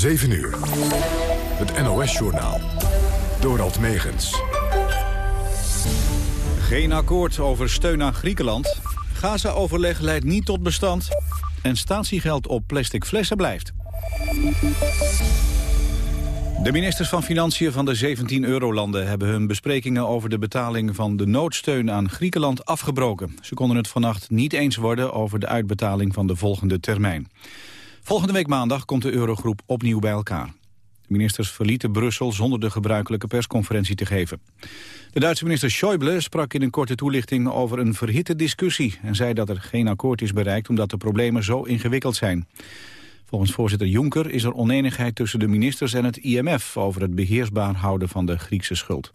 7 uur. Het NOS-journaal. Dorald Megens. Geen akkoord over steun aan Griekenland. Gaza-overleg leidt niet tot bestand. En statiegeld op plastic flessen blijft. De ministers van Financiën van de 17 eurolanden hebben hun besprekingen over de betaling van de noodsteun aan Griekenland afgebroken. Ze konden het vannacht niet eens worden over de uitbetaling van de volgende termijn. Volgende week maandag komt de eurogroep opnieuw bij elkaar. De ministers verlieten Brussel zonder de gebruikelijke persconferentie te geven. De Duitse minister Schäuble sprak in een korte toelichting over een verhitte discussie... en zei dat er geen akkoord is bereikt omdat de problemen zo ingewikkeld zijn. Volgens voorzitter Juncker is er oneenigheid tussen de ministers en het IMF... over het beheersbaar houden van de Griekse schuld.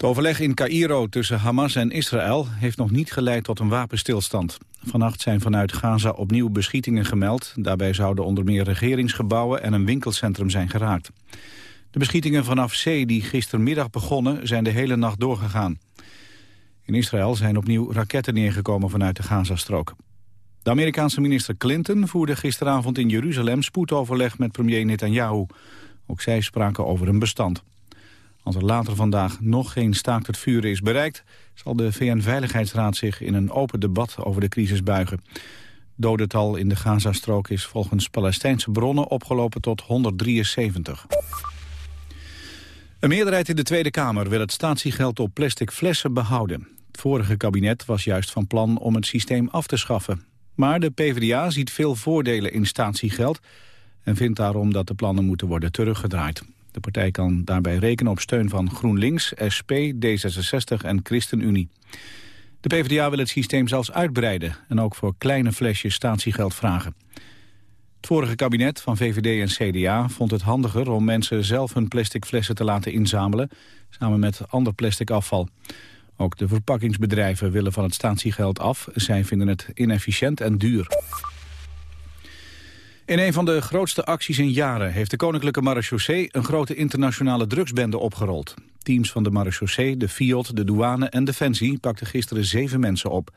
Het overleg in Cairo tussen Hamas en Israël heeft nog niet geleid tot een wapenstilstand. Vannacht zijn vanuit Gaza opnieuw beschietingen gemeld. Daarbij zouden onder meer regeringsgebouwen en een winkelcentrum zijn geraakt. De beschietingen vanaf zee die gistermiddag begonnen zijn de hele nacht doorgegaan. In Israël zijn opnieuw raketten neergekomen vanuit de Gazastrook. De Amerikaanse minister Clinton voerde gisteravond in Jeruzalem spoedoverleg met premier Netanyahu. Ook zij spraken over een bestand. Als er later vandaag nog geen staakt het vuren is bereikt... zal de VN-veiligheidsraad zich in een open debat over de crisis buigen. Dodental in de Gazastrook is volgens Palestijnse bronnen opgelopen tot 173. Een meerderheid in de Tweede Kamer wil het statiegeld op plastic flessen behouden. Het vorige kabinet was juist van plan om het systeem af te schaffen. Maar de PvdA ziet veel voordelen in statiegeld... en vindt daarom dat de plannen moeten worden teruggedraaid. De partij kan daarbij rekenen op steun van GroenLinks, SP, D66 en ChristenUnie. De PvdA wil het systeem zelfs uitbreiden en ook voor kleine flesjes statiegeld vragen. Het vorige kabinet van VVD en CDA vond het handiger om mensen zelf hun plastic flessen te laten inzamelen, samen met ander plastic afval. Ook de verpakkingsbedrijven willen van het statiegeld af. Zij vinden het inefficiënt en duur. In een van de grootste acties in jaren heeft de Koninklijke Marechaussee een grote internationale drugsbende opgerold. Teams van de Marechaussee, de FIOD, de douane en Defensie pakten gisteren zeven mensen op.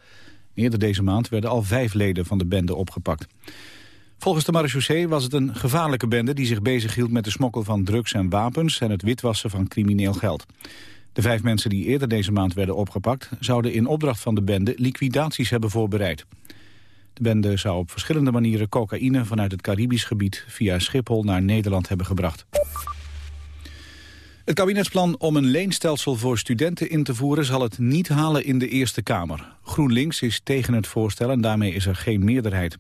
Eerder deze maand werden al vijf leden van de bende opgepakt. Volgens de marechaussee was het een gevaarlijke bende die zich bezighield met de smokkel van drugs en wapens en het witwassen van crimineel geld. De vijf mensen die eerder deze maand werden opgepakt zouden in opdracht van de bende liquidaties hebben voorbereid. De bende zou op verschillende manieren cocaïne vanuit het Caribisch gebied via Schiphol naar Nederland hebben gebracht. Het kabinetsplan om een leenstelsel voor studenten in te voeren zal het niet halen in de Eerste Kamer. GroenLinks is tegen het voorstel en daarmee is er geen meerderheid.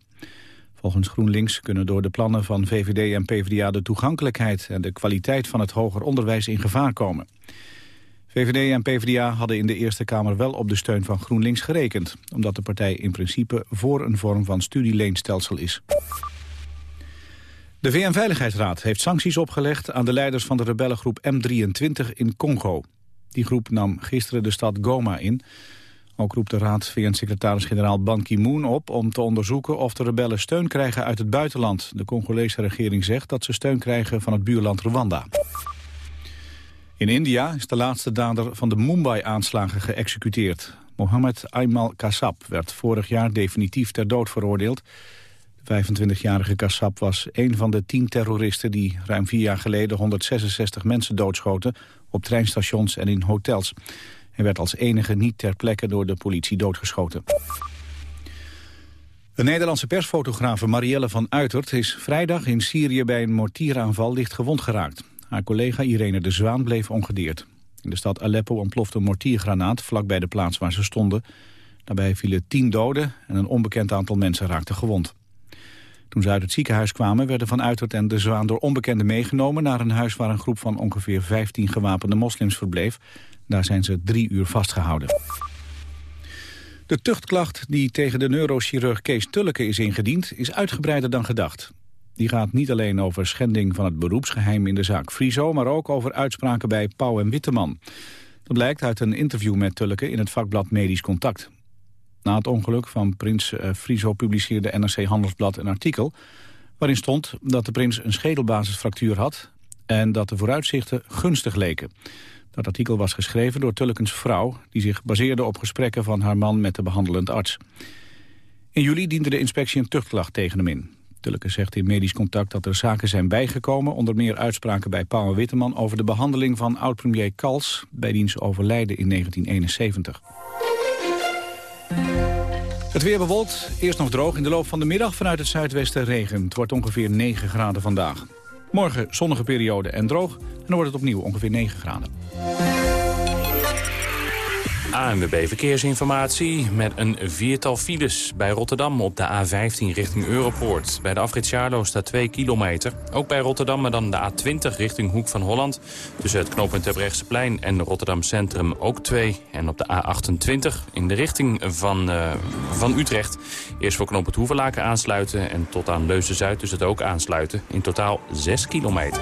Volgens GroenLinks kunnen door de plannen van VVD en PvdA de toegankelijkheid en de kwaliteit van het hoger onderwijs in gevaar komen. VVD en PvdA hadden in de Eerste Kamer wel op de steun van GroenLinks gerekend, omdat de partij in principe voor een vorm van studieleenstelsel is. De VN-veiligheidsraad heeft sancties opgelegd aan de leiders van de rebellengroep M23 in Congo. Die groep nam gisteren de stad Goma in. Ook roept de raad VN-secretaris-generaal Ban Ki-moon op om te onderzoeken of de rebellen steun krijgen uit het buitenland. De Congolese regering zegt dat ze steun krijgen van het buurland Rwanda. In India is de laatste dader van de Mumbai-aanslagen geëxecuteerd. Mohammed Aymal Kassab werd vorig jaar definitief ter dood veroordeeld. De 25-jarige Kassab was een van de tien terroristen... die ruim vier jaar geleden 166 mensen doodschoten... op treinstations en in hotels. Hij werd als enige niet ter plekke door de politie doodgeschoten. De Nederlandse persfotografe Marielle van Uitert is vrijdag in Syrië bij een mortieraanval licht gewond geraakt. Haar collega Irene de Zwaan bleef ongedeerd. In de stad Aleppo ontplofte een mortiergranaat vlakbij de plaats waar ze stonden. Daarbij vielen tien doden en een onbekend aantal mensen raakten gewond. Toen ze uit het ziekenhuis kwamen werden Van Uitert en de Zwaan door onbekenden meegenomen... naar een huis waar een groep van ongeveer 15 gewapende moslims verbleef. Daar zijn ze drie uur vastgehouden. De tuchtklacht die tegen de neurochirurg Kees Tulleke is ingediend... is uitgebreider dan gedacht. Die gaat niet alleen over schending van het beroepsgeheim in de zaak Friso... maar ook over uitspraken bij Pauw en Witteman. Dat blijkt uit een interview met Tulleke in het vakblad Medisch Contact. Na het ongeluk van prins eh, Friso publiceerde NRC Handelsblad een artikel... waarin stond dat de prins een schedelbasisfractuur had... en dat de vooruitzichten gunstig leken. Dat artikel was geschreven door Tullekens vrouw... die zich baseerde op gesprekken van haar man met de behandelend arts. In juli diende de inspectie een tuchtklacht tegen hem in. Tilleke zegt in medisch contact dat er zaken zijn bijgekomen... onder meer uitspraken bij Paul Witteman over de behandeling van oud-premier Kals... bij diens overlijden in 1971. Het weer bewolkt, eerst nog droog. In de loop van de middag vanuit het zuidwesten regen. Het wordt ongeveer 9 graden vandaag. Morgen zonnige periode en droog. En dan wordt het opnieuw ongeveer 9 graden. ANWB Verkeersinformatie met een viertal files bij Rotterdam op de A15 richting Europoort. Bij de afrit Charlo staat 2 kilometer. Ook bij Rotterdam, maar dan de A20 richting Hoek van Holland. Tussen het knooppunt Terbrechtseplein en Rotterdam Centrum ook 2. En op de A28 in de richting van, uh, van Utrecht. Eerst voor knooppunt Hoevelaken aansluiten en tot aan Leuzen-Zuid dus het ook aansluiten. In totaal 6 kilometer.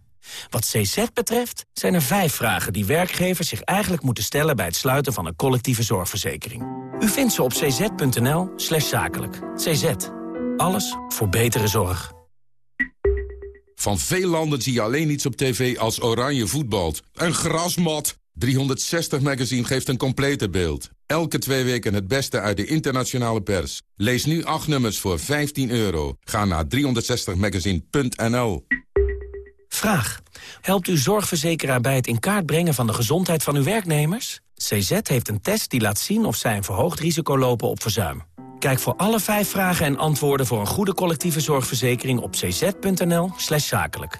Wat CZ betreft zijn er vijf vragen die werkgevers zich eigenlijk moeten stellen... bij het sluiten van een collectieve zorgverzekering. U vindt ze op cz.nl slash zakelijk. CZ. Alles voor betere zorg. Van veel landen zie je alleen iets op tv als oranje voetbalt. Een grasmat! 360 Magazine geeft een complete beeld. Elke twee weken het beste uit de internationale pers. Lees nu acht nummers voor 15 euro. Ga naar 360magazine.nl Vraag. Helpt uw zorgverzekeraar bij het in kaart brengen van de gezondheid van uw werknemers? CZ heeft een test die laat zien of zij een verhoogd risico lopen op verzuim. Kijk voor alle vijf vragen en antwoorden voor een goede collectieve zorgverzekering op cz.nl slash zakelijk.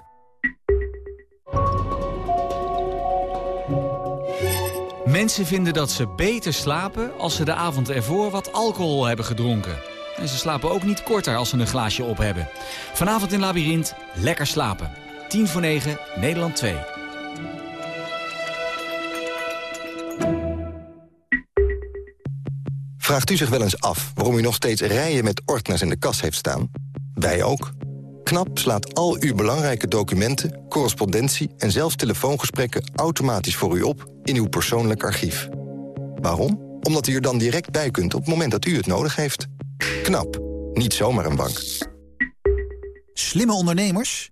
Mensen vinden dat ze beter slapen als ze de avond ervoor wat alcohol hebben gedronken. En ze slapen ook niet korter als ze een glaasje op hebben. Vanavond in Labyrinth, lekker slapen. 10 voor 9, Nederland 2. Vraagt u zich wel eens af waarom u nog steeds rijen met ordners in de kas heeft staan? Wij ook. KNAP slaat al uw belangrijke documenten, correspondentie... en zelfs telefoongesprekken automatisch voor u op in uw persoonlijk archief. Waarom? Omdat u er dan direct bij kunt op het moment dat u het nodig heeft. KNAP. Niet zomaar een bank. Slimme ondernemers?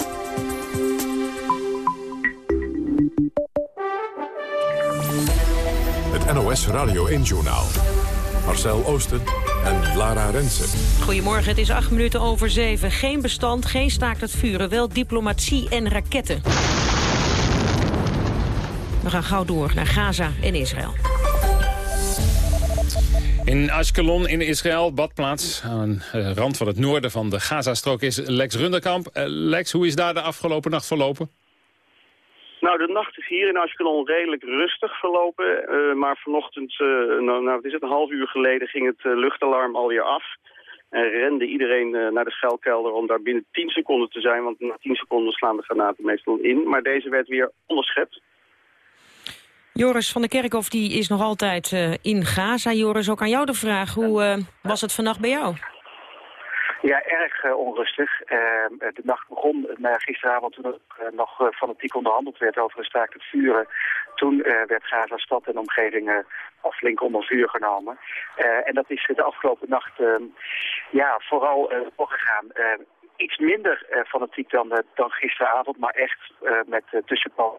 NOS Radio 1-journaal. Marcel Oosten en Lara Rensen. Goedemorgen, het is acht minuten over zeven. Geen bestand, geen staakt het vuren, wel diplomatie en raketten. We gaan gauw door naar Gaza en Israël. In Ashkelon in Israël, badplaats aan de rand van het noorden van de Gazastrook... is Lex Runderkamp. Eh, Lex, hoe is daar de afgelopen nacht verlopen? Nou, de nacht is hier in Ashkelon redelijk rustig verlopen. Uh, maar vanochtend, uh, nou, nou, is het, een half uur geleden, ging het uh, luchtalarm alweer af. En rende iedereen naar de schuilkelder om daar binnen 10 seconden te zijn. Want na 10 seconden slaan de granaten meestal in. Maar deze werd weer onderschept. Joris van der Kerkhof die is nog altijd in Gaza. Joris, ook aan jou de vraag. Hoe was het vannacht bij jou? Ja, erg uh, onrustig. Uh, de nacht begon uh, gisteravond toen er nog fanatiek onderhandeld werd over een staakt het vuren. Toen werd Gaza stad en omgeving al flink onder vuur genomen. en dat is de afgelopen nacht ehm, ja, vooral doorgegaan. iets minder fanatiek dan, dan gisteravond, maar echt met uh,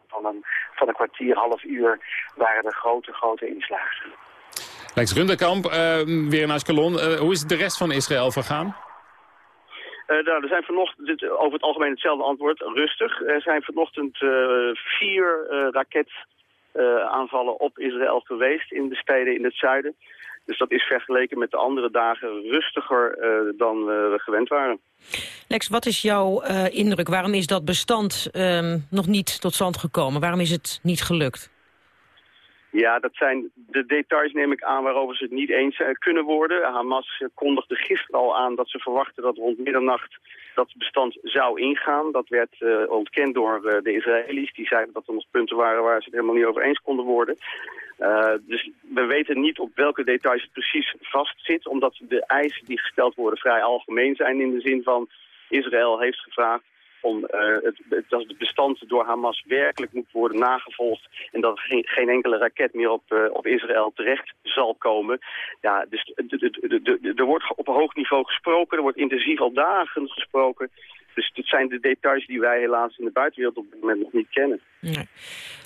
van een, van een kwartier, half uur waren er grote, grote inslagen. Lex Runderkamp, weer in Ashkelon. hoe is de rest van Israël vergaan? Uh, nou, er zijn vanochtend, over het algemeen hetzelfde antwoord, rustig. Er zijn vanochtend uh, vier uh, raketaanvallen op Israël geweest in de steden in het zuiden. Dus dat is vergeleken met de andere dagen rustiger dan we gewend waren. Lex, wat is jouw indruk? Waarom is dat bestand um, nog niet tot stand gekomen? Waarom is het niet gelukt? Ja, dat zijn de details, neem ik aan, waarover ze het niet eens eh, kunnen worden. Hamas eh, kondigde gisteren al aan dat ze verwachten dat rond middernacht dat bestand zou ingaan. Dat werd uh, ontkend door de Israëli's. Die zeiden dat er nog punten waren waar ze het helemaal niet over eens konden worden. Dus we weten niet op welke details het precies vastzit, omdat de eisen die gesteld worden vrij algemeen zijn in de zin van Israël heeft gevraagd om uh, het, het, dat het bestand door Hamas werkelijk moet worden nagevolgd... en dat er geen, enkele raket meer op, uh, op Israël terecht zal komen. Ja, dus er wordt op hoog niveau gesproken, er wordt intensief al dagen gesproken... Dus dit zijn de details die wij helaas in de buitenwereld op dit moment nog niet kennen. Nee.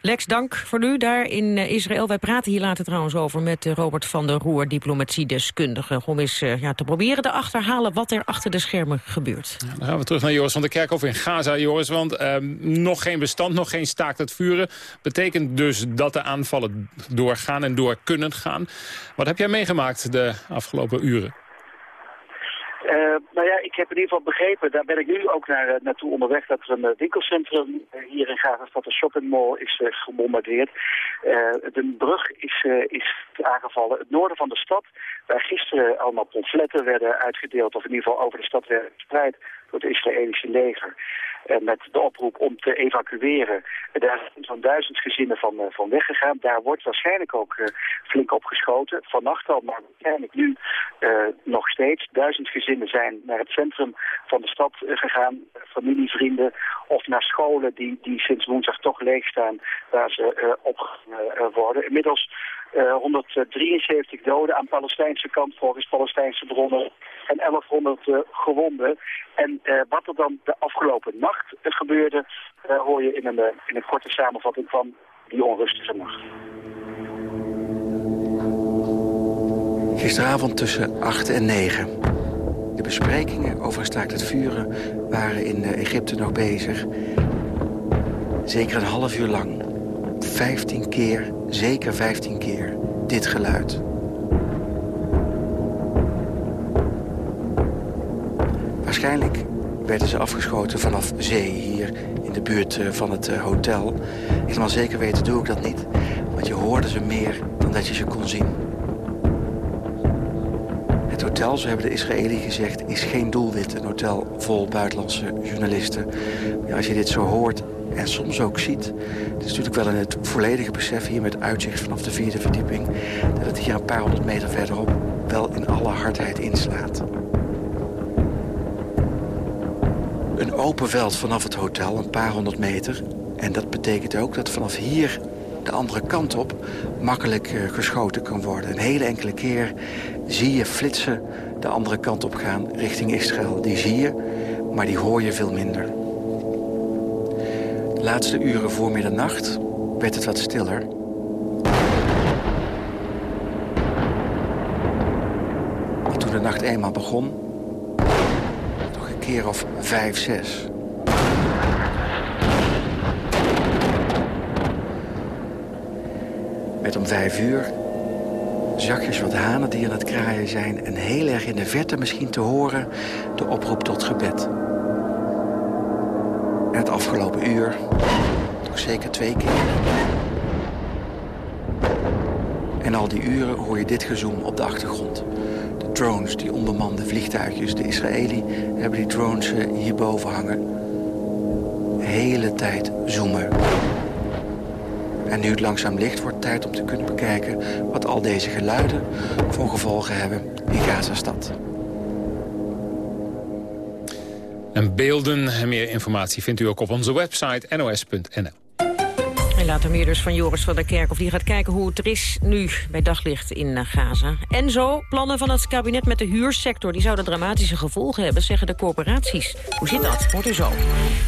Lex, dank voor nu daar in eh, Israël. Wij praten hier later trouwens over met eh, Robert van der Roer, diplomatiedeskundige. Om eens uh, ja, te proberen te achterhalen wat er achter de schermen gebeurt. Ja, dan gaan we terug naar Joris van der Kerkhof in Gaza, Joris. Want uh, nog geen bestand, nog geen staakt het vuren. Betekent dus dat de aanvallen doorgaan en door kunnen gaan. Wat heb jij meegemaakt de afgelopen uren? Uh, nou ja, ik heb in ieder geval begrepen, daar ben ik nu ook naar, uh, naartoe onderweg, dat er een uh, winkelcentrum hier in Gazastad, een shoppingmall, is gebombardeerd. de brug is, is aangevallen. Het noorden van de stad, waar gisteren allemaal pamfletten werden uitgedeeld, of in ieder geval over de stad werden verspreid door het Israëlische leger. Uh, met de oproep om te evacueren. Daar zijn zo'n duizend gezinnen van, uh, van weggegaan. Daar wordt waarschijnlijk ook uh, flink op geschoten. Vannacht al, maar waarschijnlijk nu nog steeds. Duizend gezinnen zijn naar het centrum van de stad gegaan. Familie, vrienden of naar scholen die, die sinds woensdag toch leeg staan. Waar ze opgevangen worden. Inmiddels 173 doden aan Palestijnse kant volgens Palestijnse bronnen. En 1100 gewonden. En uh, wat er dan de afgelopen nacht uh, gebeurde, uh, hoor je in een, in een korte samenvatting van die onrustige nacht. Gisteravond tussen 8 en 9. De besprekingen over staakt het vuren waren in Egypte nog bezig. Zeker een half uur lang. 15 keer, zeker 15 keer, dit geluid. Waarschijnlijk werden ze afgeschoten vanaf zee hier in de buurt van het hotel. Helemaal zeker weten doe ik dat niet, want je hoorde ze meer dan dat je ze kon zien. Het hotel, zo hebben de Israëli gezegd, is geen doelwit. Een hotel vol buitenlandse journalisten. Maar als je dit zo hoort en soms ook ziet... het is natuurlijk wel in het volledige besef hier met uitzicht vanaf de vierde verdieping... dat het hier een paar honderd meter verderop wel in alle hardheid inslaat. Een open veld vanaf het hotel, een paar honderd meter. En dat betekent ook dat vanaf hier de andere kant op makkelijk uh, geschoten kan worden. Een hele enkele keer zie je flitsen de andere kant op gaan richting Israël. Die zie je, maar die hoor je veel minder. De laatste uren voor middernacht werd het wat stiller. En toen de nacht eenmaal begon, keer of vijf, zes. Met om vijf uur zakjes wat hanen die aan het kraaien zijn... en heel erg in de verte misschien te horen de oproep tot gebed. Het afgelopen uur toch zeker twee keer. En al die uren hoor je dit gezoem op de achtergrond drones, die onbemande vliegtuigjes. De Israëli hebben die drones hierboven hangen. Hele tijd zoomen. En nu het langzaam licht wordt, tijd om te kunnen bekijken... wat al deze geluiden voor gevolgen hebben in Gazastad. En beelden en meer informatie vindt u ook op onze website nos.nl. En later meer dus van Joris van der Kerkhof. Die gaat kijken hoe het er is nu bij daglicht in Gaza. En zo, plannen van het kabinet met de huursector... die zouden dramatische gevolgen hebben, zeggen de corporaties. Hoe zit dat? Hoort u zo.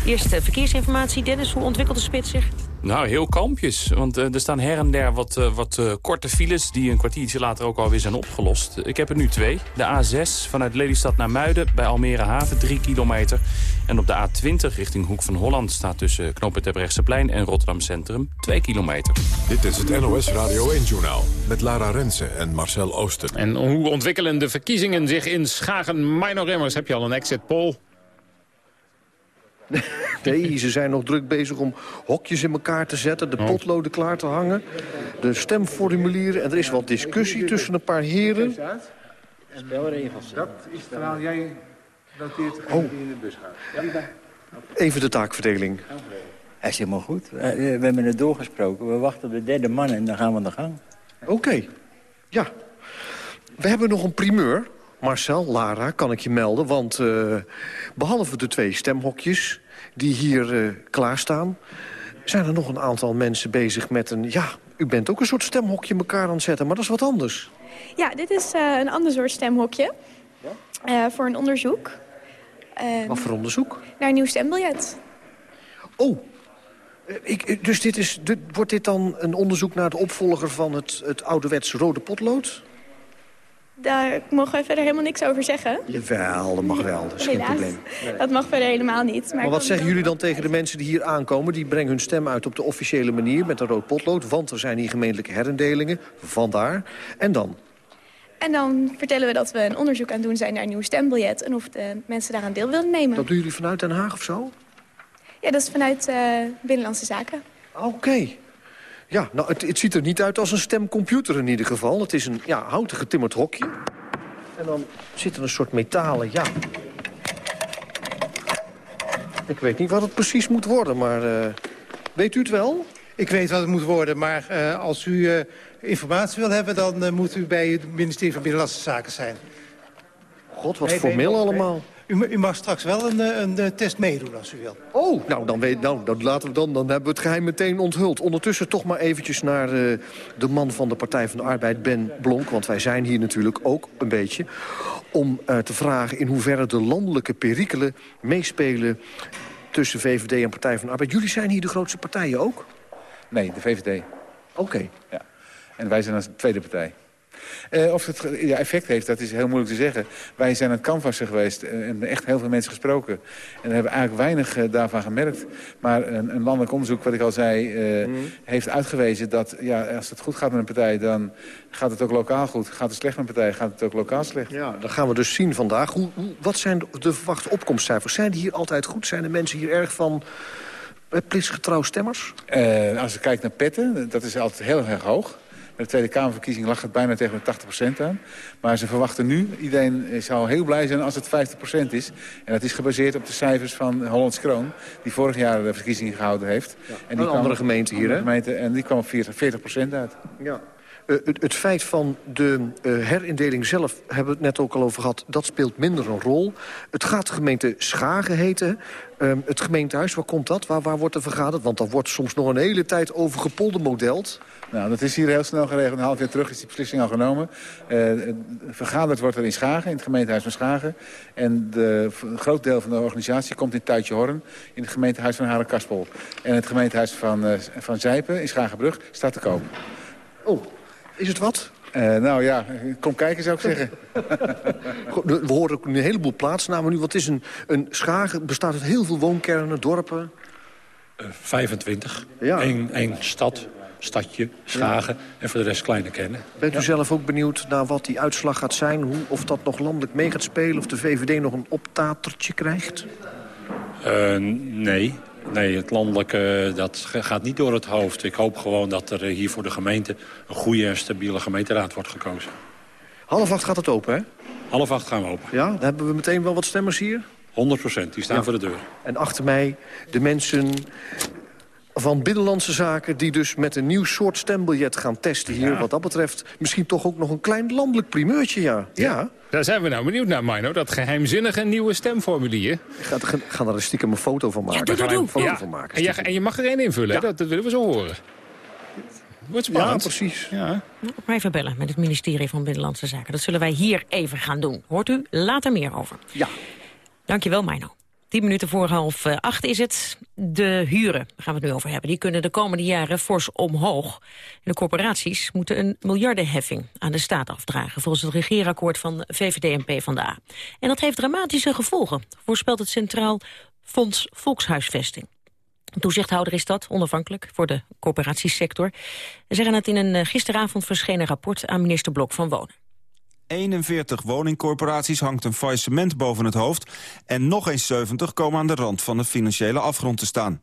Eerst verkeersinformatie. Dennis, hoe ontwikkelt de spits zich? Nou, heel kampjes. Want uh, er staan her en der wat, uh, wat uh, korte files... die een kwartiertje later ook alweer zijn opgelost. Ik heb er nu twee. De A6 vanuit Lelystad naar Muiden bij Almere Haven, 3 kilometer. En op de A20 richting Hoek van Holland... staat tussen Knoppen Terbrechtseplein en Rotterdam Centrum, 2 kilometer. Dit is het NOS Radio 1-journaal met Lara Rensen en Marcel Ooster. En hoe ontwikkelen de verkiezingen zich in Schagen? Mino Remmers, heb je al een exit poll? Nee, ze zijn nog druk bezig om hokjes in elkaar te zetten... de potloden klaar te hangen, de stemformulieren... en er is wat discussie tussen een paar heren. Spelregels. Dat is terwijl jij noteert Oh. in de bus gaat. Even de taakverdeling. Dat is helemaal goed. Eh, We hebben het doorgesproken. We wachten op de derde man en dan gaan we aan de gang. Oké, ja. We hebben nog een primeur. Marcel, Lara, kan ik je melden. Want eh, behalve de twee stemhokjes die hier eh, klaarstaan... zijn er nog een aantal mensen bezig met een... ja, u bent ook een soort stemhokje elkaar aan het zetten, maar dat is wat anders. Ja, dit is eh, een ander soort stemhokje. Voor een onderzoek. Eh, Wat voor onderzoek? Naar een nieuw stembiljet. Oh, ik, dus dit is, dit, wordt dit dan een onderzoek naar de opvolger van het, het ouderwets rode potlood? Daar mogen wij verder helemaal niks over zeggen. Jawel, dat mag wel, dat is geen probleem. Dat mag verder helemaal niet. Maar ik wat zeggen jullie dan tegen de mensen die hier aankomen? Die brengen hun stem uit op de officiële manier met een rood potlood. Want er zijn hier gemeentelijke herindelingen, vandaar. En dan? En dan vertellen we dat we een onderzoek aan het doen zijn naar een nieuw stembiljet... en of de mensen daaraan deel willen nemen. Dat doen jullie vanuit Den Haag of zo? Ja, dat is vanuit eh, Binnenlandse Zaken. Oké. Ja, nou, het, het ziet er niet uit als een stemcomputer in ieder geval. Het is een ja, houten getimmerd hokje. En dan zit er een soort metalen, ja... Ik weet niet wat het precies moet worden, maar eh, weet u het wel? Ik weet wat het moet worden, maar eh, als u eh, informatie wil hebben... dan moet u bij het ministerie van Binnenlandse Zaken zijn. God, wat Nee, formeel nee, allemaal. U, ma- u mag straks wel een, eh, een, eh, test meedoen als u wil. Oh, nou, dan, weet, nou dan, laten we dan, dan hebben we het geheim meteen onthuld. Ondertussen toch maar eventjes naar eh, de man van de Partij van de Arbeid, Ben Blonk. Want wij zijn hier natuurlijk ook een beetje. Om eh, te vragen in hoeverre de landelijke perikelen meespelen tussen VVD en Partij van de Arbeid. Jullie zijn hier de grootste partijen ook? Nee, de VVD. Oké. Ja. En wij zijn als tweede partij. Eh, of het ja, effect heeft, dat is heel moeilijk te zeggen. Wij zijn aan het canvassen geweest en echt heel veel mensen gesproken. En hebben eigenlijk weinig eh, daarvan gemerkt. Maar een, een landelijk onderzoek, wat ik al zei, eh, heeft uitgewezen dat ja, als het goed gaat met een partij... dan gaat het ook lokaal goed. Gaat het slecht met een partij, gaat het ook lokaal slecht. Ja, dat gaan we dus zien vandaag. Hoe, hoe, wat zijn de, verwachte opkomstcijfers? Zijn die hier altijd goed? Zijn de mensen hier erg van plichtsgetrouw stemmers? Als je kijkt naar petten, dat is altijd heel erg hoog. Bij de Tweede Kamerverkiezing lag het bijna tegen de 80% aan. Maar ze verwachten nu, iedereen zou heel blij zijn als het 50% is. En dat is gebaseerd op de cijfers van Hollands Kroon... die vorig jaar de verkiezingen gehouden heeft. en die een andere gemeente hier, andere hè? Gemeente, en die kwam op 40, 40% uit. Ja. Eh, het, het feit van de eh, herindeling zelf, hebben we het net ook al over gehad... dat speelt minder een rol. Het gaat de gemeente Schagen heten. Ehm, het gemeentehuis, waar komt dat? Waar, waar wordt er vergaderd? Want daar wordt soms nog een hele tijd over gepoldermodeld. Nou, dat is hier heel snel geregeld. Een half jaar terug is die beslissing al genomen. Eh, vergaderd wordt er in Schagen, in het gemeentehuis van Schagen. En de, een groot deel van de organisatie komt in Tuitje Horn... in het gemeentehuis van Harenkaspel. En het gemeentehuis van, van Zijpen in Schagenbrug staat te koop. Oh, is het wat? Eh, nou ja, kom kijken zou ik zeggen. We horen ook een heleboel plaatsnamen nu. Wat is een, een Schagen? Bestaat uit heel veel woonkernen, dorpen? 25. Ja. Eén, één stad, stadje, Schagen. En voor de rest kleine kennen. Bent u zelf ook benieuwd naar wat die uitslag gaat zijn? Hoe, of dat nog landelijk mee gaat spelen? Of de VVD nog een optatertje krijgt? Eh, nee. Nee, het landelijke dat gaat niet door het hoofd. Ik hoop gewoon dat er eh, hier voor de gemeente... een goede en stabiele gemeenteraad wordt gekozen. Half acht gaat het open, hè? Half acht gaan we open. Ja, dan hebben we meteen wel wat stemmers hier. 100 procent, die staan Ja. voor de deur. En achter mij de mensen van Binnenlandse Zaken... die dus met een nieuw soort stembiljet gaan testen hier. Wat dat betreft misschien toch ook nog een klein landelijk primeurtje, ja. Ja. Daar zijn we nou benieuwd naar, Mino. Dat geheimzinnige nieuwe stemformulier. Ik ga, ga er een stiekem een foto van maken. doe, doe, Ga er doe. een foto Ja. van maken. En je, en je mag er één invullen, dat, dat willen we zo horen. Wordt spannend. Ja, precies. Ja. Maar even bellen met het ministerie van Binnenlandse Zaken. Dat zullen wij hier even gaan doen. Hoort u later meer over. Ja. Dankjewel, Mino. Tien minuten voor half eh, acht is het. De huren, daar gaan we het nu over hebben, die kunnen de komende jaren fors omhoog. De corporaties moeten een miljardenheffing aan de staat afdragen... volgens het regeerakkoord van VVD en PvdA. En dat heeft dramatische gevolgen, voorspelt het Centraal Fonds Volkshuisvesting. Toezichthouder is dat, onafhankelijk, voor de corporatiesector. Ze zeggen het in een eh, gisteravond verschenen rapport aan minister Blok van Wonen. 41 woningcorporaties hangt een faillissement boven het hoofd... en nog eens 70 komen aan de rand van de financiële afgrond te staan.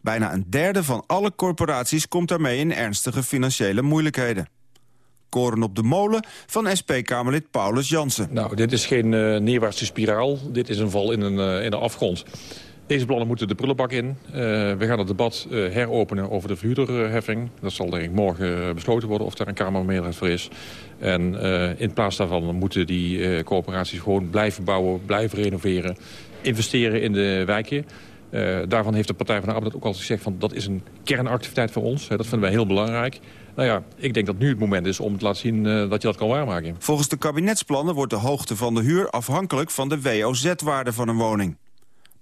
Bijna een derde van alle corporaties komt daarmee in ernstige financiële moeilijkheden. Koren op de molen van SP-Kamerlid Paulus Jansen. Nou, dit is geen uh, neerwaartse spiraal. Dit is een val in een, uh, in de afgrond. Deze plannen moeten de prullenbak in. Uh, we gaan het debat heropenen over de verhuurderheffing. Dat zal denk ik morgen besloten worden of daar een Kamermeerderheid voor is. En in plaats daarvan moeten die coöperaties gewoon blijven bouwen, blijven renoveren. Investeren in de wijken. Daarvan heeft de Partij van de Arbeid ook al gezegd... van dat is een kernactiviteit voor ons. Hè, dat vinden wij heel belangrijk. Nou ja, ik denk dat nu het moment is om te laten zien dat je dat kan waarmaken. Volgens de kabinetsplannen wordt de hoogte van de huur afhankelijk van de WOZ-waarde van een woning.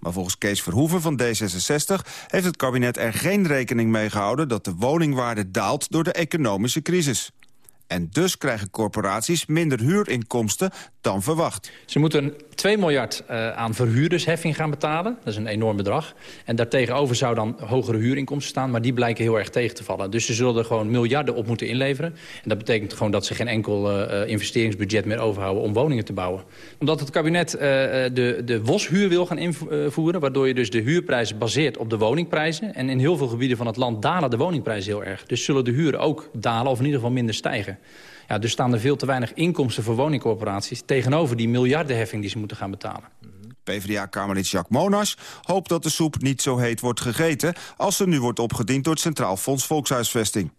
Maar volgens Kees Verhoeven van D66 heeft het kabinet er geen rekening mee gehouden... dat de woningwaarde daalt door de economische crisis. En dus krijgen corporaties minder huurinkomsten dan verwacht. Ze moeten 2 miljard uh, aan verhuurdersheffing gaan betalen. Dat is een enorm bedrag. En daartegenover zou dan hogere huurinkomsten staan... maar die blijken heel erg tegen te vallen. Dus ze zullen er gewoon miljarden op moeten inleveren. En dat betekent gewoon dat ze geen enkel uh, investeringsbudget meer overhouden... om woningen te bouwen. Omdat het kabinet de, de WOS-huur wil gaan invoeren... waardoor je dus de huurprijzen baseert op de woningprijzen. En in heel veel gebieden van het land dalen de woningprijzen heel erg. Dus zullen de huren ook dalen of in ieder geval minder stijgen. Ja, dus staan er veel te weinig inkomsten voor woningcorporaties... tegenover die miljardenheffing die ze moeten gaan betalen. PvdA-kamerlid Jacques Monas hoopt dat de soep niet zo heet wordt gegeten... als ze nu wordt opgediend door het Centraal Fonds Volkshuisvesting.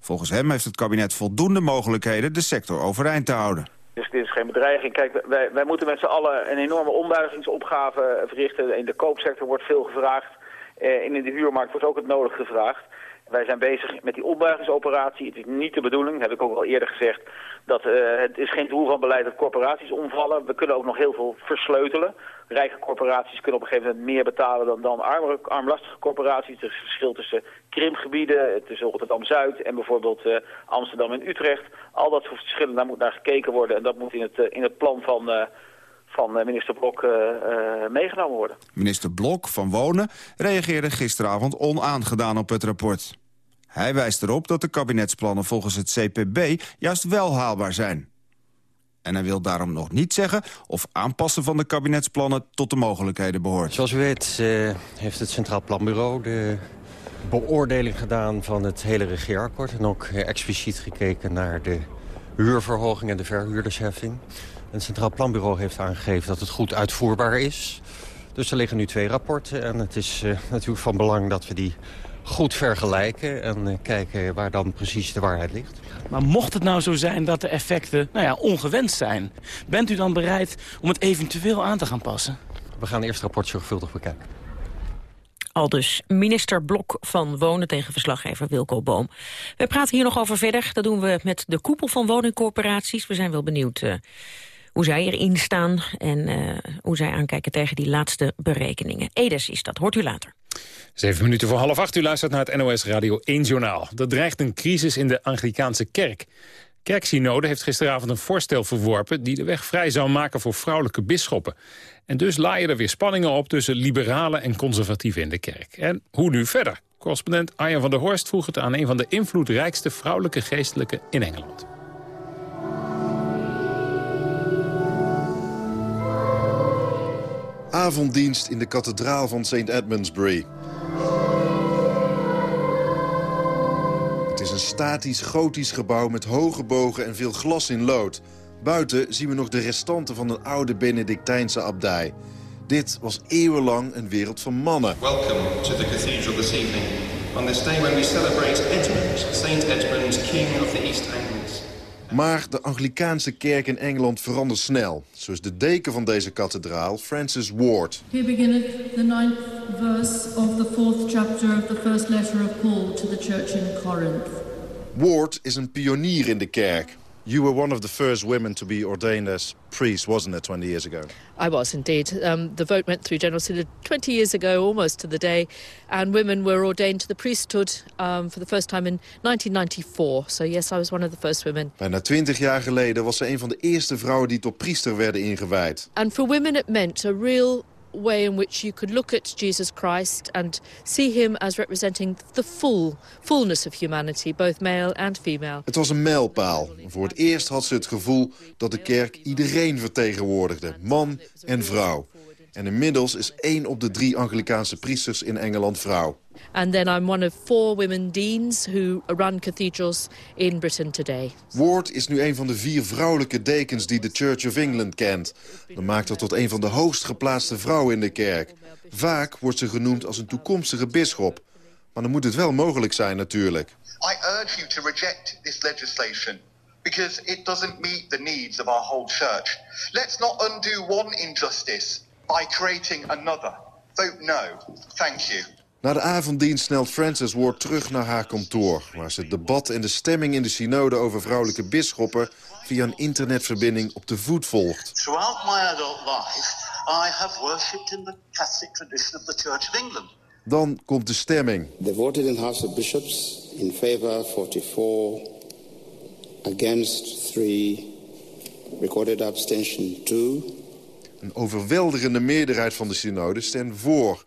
Volgens hem heeft het kabinet voldoende mogelijkheden de sector overeind te houden. Dus dit is geen bedreiging. Kijk, wij, wij moeten met z'n allen een enorme ombuigingsopgave verrichten. In de koopsector wordt veel gevraagd. Eh, in de huurmarkt wordt ook het nodig gevraagd. Wij zijn bezig met die opbuigingsoperatie. Het is niet de bedoeling, heb ik ook al eerder gezegd, dat uh, het is geen doel van beleid dat corporaties omvallen. We kunnen ook nog heel veel versleutelen. Rijke corporaties kunnen op een gegeven moment meer betalen dan, dan armere, armlastige corporaties. Er is verschil tussen krimpgebieden, tussen Rotterdam-Zuid en bijvoorbeeld uh, Amsterdam en Utrecht. Al dat soort verschillen, daar moet naar gekeken worden en dat moet in het, uh, in het plan van... Van minister Blok uh, uh, meegenomen worden. Minister Blok van Wonen reageerde gisteravond onaangedaan op het rapport. Hij wijst erop dat de kabinetsplannen volgens het CPB juist wel haalbaar zijn. En hij wil daarom nog niet zeggen of aanpassen van de kabinetsplannen tot de mogelijkheden behoort. Zoals u weet uh, heeft het Centraal Planbureau de beoordeling gedaan van het hele regeerakkoord. En ook expliciet gekeken naar de huurverhoging en de verhuurdersheffing. Het Centraal Planbureau heeft aangegeven dat het goed uitvoerbaar is. Dus er liggen nu twee rapporten en het is uh, natuurlijk van belang dat we die goed vergelijken en uh, kijken waar dan precies de waarheid ligt. Maar mocht het nou zo zijn dat de effecten nou ja, ongewenst zijn... bent u dan bereid om het eventueel aan te gaan passen? We gaan eerst het rapport zorgvuldig bekijken. Al dus minister Blok van Wonen tegen verslaggever Wilco Boom. We praten hier nog over verder. Dat doen we met de koepel van woningcorporaties. We zijn wel benieuwd uh, hoe zij erin staan en uh, hoe zij aankijken tegen die laatste berekeningen. Edes is dat, hoort u later. Zeven minuten voor half acht, u luistert naar het NOS Radio 1 Journaal. Er dreigt een crisis in de Anglikaanse kerk. Kerksynode heeft gisteravond een voorstel verworpen... die de weg vrij zou maken voor vrouwelijke bisschoppen. En dus laaien er weer spanningen op tussen liberalen en conservatieven in de kerk. En hoe nu verder? Correspondent Arjen van der Horst vroeg het aan een van de invloedrijkste vrouwelijke geestelijken in Engeland. Avonddienst in de kathedraal van St. Edmundsbury. Het is een statisch gotisch gebouw met hoge bogen en veel glas in lood. Buiten zien we nog de restanten van een oude Benedictijnse abdij. Dit was eeuwenlang een wereld van mannen. Welcome to the cathedral this evening. On this day we celebrate Edmund, Saint Edmund, King of the East Angles. Maar de Anglikaanse kerk in Engeland verandert snel. Zo is de deken van deze kathedraal, Francis Ward. Here beginneth the ninth verse of the fourth chapter of the first letter of Paul to the church in Corinth. Ward is een pionier in de kerk. You were one of the first women to be ordained as priest, wasn't it, 20 years ago? I was indeed. Um, the vote went through General Synod 20 years ago, almost to the day, and women were ordained to the priesthood um, for the first time in 1994. So yes, I was one of the first women. Bijna 20 jaar geleden was ze een van de eerste vrouwen die tot priester werden ingewijd. And for women it meant a real way in which you could look at Jesus Christ and see him as representing the full fullness of humanity, both male and female. Het was een mijlpaal. Voor het eerst had ze het gevoel dat de kerk iedereen vertegenwoordigde, man en vrouw. En inmiddels is één op de drie Anglikaanse priesters in Engeland vrouw. And then I'm one of four women deans who run cathedrals in Britain today. Ward is nu een van de vier vrouwelijke dekens die de Church of England kent. Dat maakt haar tot een van de hoogst geplaatste vrouwen in de kerk. Vaak wordt ze genoemd als een toekomstige bisschop. Maar dan moet het wel mogelijk zijn natuurlijk. I urge you to reject this legislation because it doesn't meet the needs of our whole church. Let's not undo one injustice by creating another. Vote no. Thank you. Na de avonddienst snelt Frances Ward terug naar haar kantoor... waar ze het debat en de stemming in de synode over vrouwelijke bisschoppen... via een internetverbinding op de voet volgt. Throughout my adult life, I have worshipped in the Catholic tradition of the Church of England. Dan komt de stemming. The voted in House of Bishops in favor 44, against 3, recorded abstention 2. Een overweldigende meerderheid van de synode stemt voor.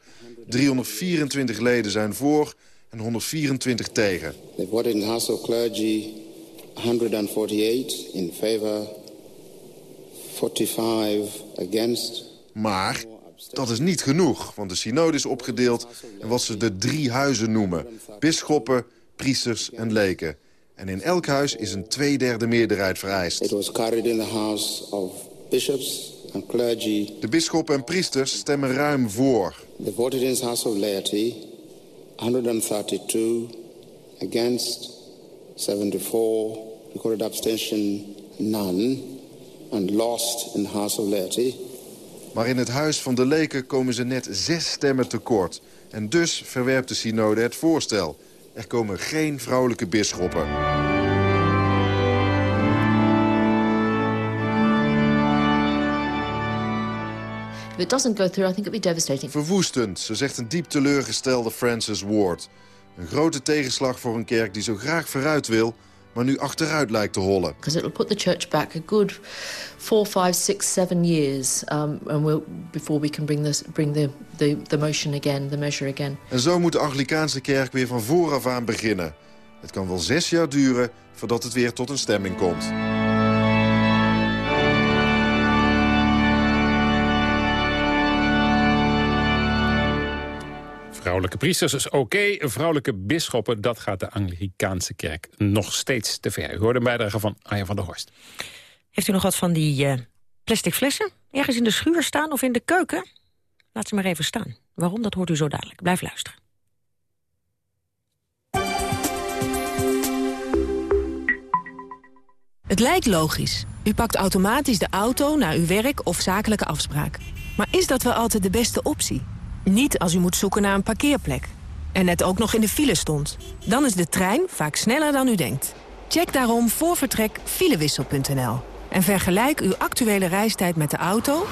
324 leden zijn voor en 124 tegen. The voted in House of Clergy 148 in favor, 45 against. Maar dat is niet genoeg, want de synode is opgedeeld... in wat ze de drie huizen noemen. Bisschoppen, priesters en leken. En in elk huis is een tweederde meerderheid vereist. It was carried in the House of Bishops and Clergy. De bisschoppen en priesters stemmen ruim voor. The voted in House of Laity 132 against 74 recorded abstention none and lost in House of Laity. Maar in het huis van de leken komen ze net zes stemmen tekort. En dus verwerpt de synode het voorstel. Er komen geen vrouwelijke bisschoppen. If it doesn't go through, I think it'd be devastating. Verwoestend, zo zegt een diep teleurgestelde Frances Ward. Een grote tegenslag voor een kerk die zo graag vooruit wil... maar nu achteruit lijkt te hollen. Because it will put the church back a good four, five, six, seven years um, and we'll, before we can bring, this, bring the, the, the motion again, the measure again. En zo moet de Anglikaanse kerk weer van vooraf aan beginnen. Het kan wel zes jaar duren voordat het weer tot een stemming komt. Vrouwelijke priesters is oké. Vrouwelijke bisschoppen, dat gaat de Anglikaanse kerk nog steeds te ver. U hoorde een bijdrage van Arjen van der Horst. Heeft u nog wat van die uh, plastic flessen? Ergens in de schuur staan of in de keuken? Laat ze maar even staan. Waarom, dat hoort u zo dadelijk. Blijf luisteren. Het lijkt logisch. U pakt automatisch de auto naar uw werk of zakelijke afspraak. Maar is dat wel altijd de beste optie? Niet als u moet zoeken naar een parkeerplek. En net ook nog in de file stond. Dan is de trein vaak sneller dan u denkt. Check daarom voor vertrek filewissel.nl. En vergelijk uw actuele reistijd met de auto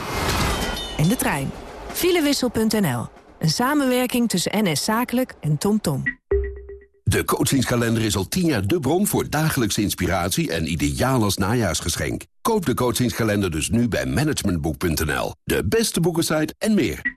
en de trein. Filewissel.nl. Een samenwerking tussen NS Zakelijk en TomTom. Tom. De coachingskalender is al tien jaar de bron voor dagelijkse inspiratie en ideaal als najaarsgeschenk. Koop de coachingskalender dus nu bij managementboek.nl. De beste boekensite en meer.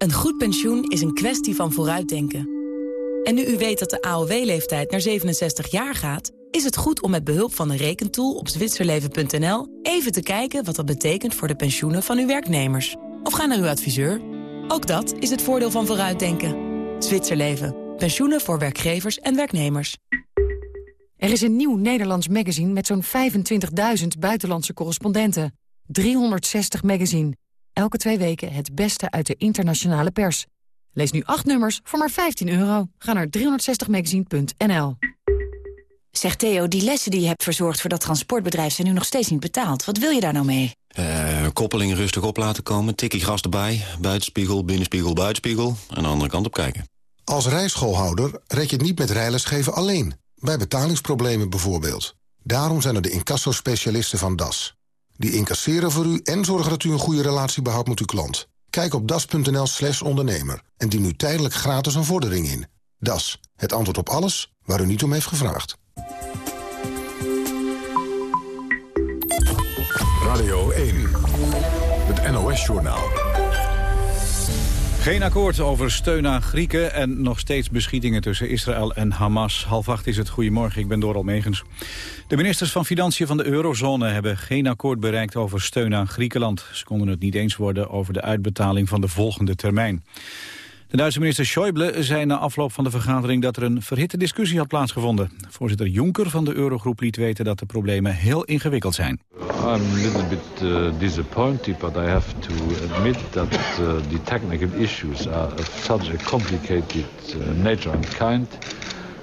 Een goed pensioen is een kwestie van vooruitdenken. En nu u weet dat de AOW-leeftijd naar 67 jaar gaat... is het goed om met behulp van de rekentool op zwitserleven.nl... even te kijken wat dat betekent voor de pensioenen van uw werknemers. Of ga naar uw adviseur. Ook dat is het voordeel van vooruitdenken. Zwitserleven. Pensioenen voor werkgevers en werknemers. Er is een nieuw Nederlands magazine met zo'n 25.000 buitenlandse correspondenten. 360 magazine. Elke twee weken het beste uit de internationale pers. Lees nu acht nummers voor maar 15 euro. Ga naar 360magazine.nl. Zeg Theo, die lessen die je hebt verzorgd voor dat transportbedrijf... zijn nu nog steeds niet betaald. Wat wil je daar nou mee? Uh, koppeling rustig op laten komen, tikkie gas erbij... buitenspiegel, binnenspiegel, buitenspiegel... en de andere kant op kijken. Als rijschoolhouder red je het niet met rijlesgeven alleen. Bij betalingsproblemen bijvoorbeeld. Daarom zijn er de incassospecialisten van DAS. Die incasseren voor u en zorgen dat u een goede relatie behoudt met uw klant. Kijk op das.nl slash ondernemer en dien nu tijdelijk gratis een vordering in. Das, het antwoord op alles waar u niet om heeft gevraagd. Radio 1, het NOS-journaal. Geen akkoord over steun aan Grieken en nog steeds beschietingen tussen Israël en Hamas. Half acht is het. Goedemorgen, ik ben Doral Megens. De ministers van Financiën van de eurozone hebben geen akkoord bereikt over steun aan Griekenland. Ze konden het niet eens worden over de uitbetaling van de volgende termijn. De Duitse minister Schäuble zei na afloop van de vergadering dat er een verhitte discussie had plaatsgevonden. Voorzitter Juncker van de Eurogroep liet weten dat de problemen heel ingewikkeld zijn. I'm a little bit uh, disappointed, but I have to admit that uh, the technical issues are of such a complicated uh, nature and kind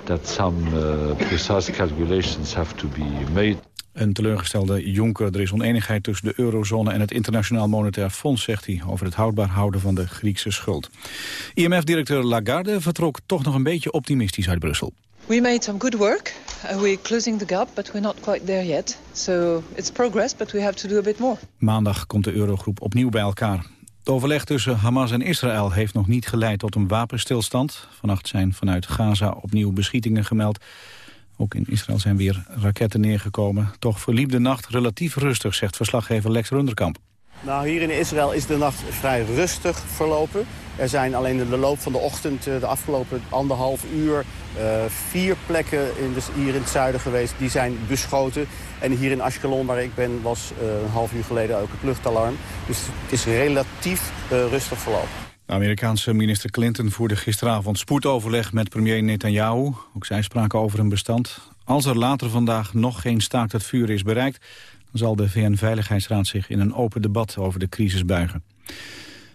that some uh, precise calculations have to be made. Een teleurgestelde Jonker. Er is oneenigheid tussen de eurozone en het Internationaal Monetair Fonds, zegt hij, over het houdbaar houden van de Griekse schuld. IMF-directeur Lagarde vertrok toch nog een beetje optimistisch uit Brussel. We made some good work. Uh, we're closing the gap, but we're not quite there yet. So it's progress, but we have to do a bit more. Maandag komt de eurogroep opnieuw bij elkaar. Het overleg tussen Hamas en Israël heeft nog niet geleid tot een wapenstilstand. Vannacht zijn vanuit Gaza opnieuw beschietingen gemeld. Ook in Israël zijn weer raketten neergekomen. Toch verliep de nacht relatief rustig, zegt verslaggever Lex Runderkamp. Nou, hier in Israël is de nacht vrij rustig verlopen. Er zijn alleen in de loop van de ochtend, eh, de afgelopen anderhalf uur... Uh, vier plekken in de, hier in het zuiden geweest, die zijn beschoten. En hier in Ashkelon, waar ik ben, was uh, een half uur geleden ook het luchtalarm. Dus het is relatief rustig verlopen. De Amerikaanse minister Clinton voerde gisteravond spoedoverleg met premier Netanyahu. Ook zij spraken over een bestand. Als er later vandaag nog geen staakt het vuur is bereikt... dan zal de VN-veiligheidsraad zich in een open debat over de crisis buigen. De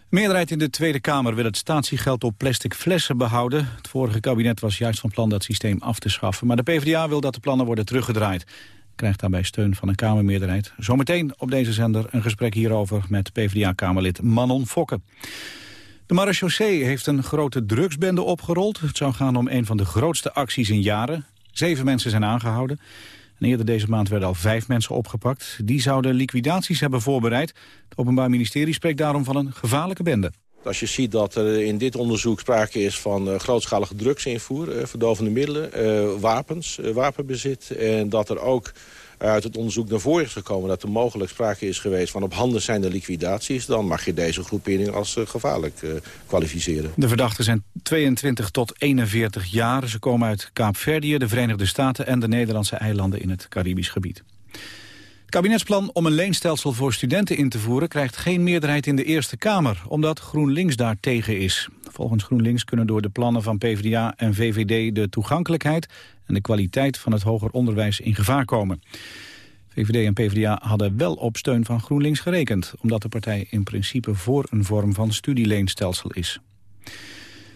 meerderheid in de Tweede Kamer wil het statiegeld op plastic flessen behouden. Het vorige kabinet was juist van plan dat systeem af te schaffen. Maar de PvdA wil dat de plannen worden teruggedraaid. Krijgt daarbij steun van een Kamermeerderheid. Zometeen op deze zender een gesprek hierover met PvdA-Kamerlid Manon Fokke. De marechaussee heeft een grote drugsbende opgerold. Het zou gaan om een van de grootste acties in jaren. Zeven mensen zijn aangehouden. En eerder deze maand werden al vijf mensen opgepakt. Die zouden liquidaties hebben voorbereid. Het Openbaar Ministerie spreekt daarom van een gevaarlijke bende. Als je ziet dat er in dit onderzoek sprake is van uh, grootschalige drugsinvoer... Uh, verdovende middelen, uh, wapens, wapenbezit... en dat er ook uit het onderzoek naar voren is gekomen... dat er mogelijk sprake is geweest van op handen zijnde liquidaties... dan mag je deze groepering als uh, gevaarlijk uh, kwalificeren. De verdachten zijn 22 tot 41 jaar. Ze komen uit Kaapverdië, de Verenigde Staten... en de Nederlandse eilanden in het Caribisch gebied. Het kabinetsplan om een leenstelsel voor studenten in te voeren... krijgt geen meerderheid in de Eerste Kamer, omdat GroenLinks daar tegen is. Volgens GroenLinks kunnen door de plannen van PvdA en VVD... de toegankelijkheid en de kwaliteit van het hoger onderwijs in gevaar komen. VVD en PvdA hadden wel op steun van GroenLinks gerekend... omdat de partij in principe voor een vorm van studieleenstelsel is.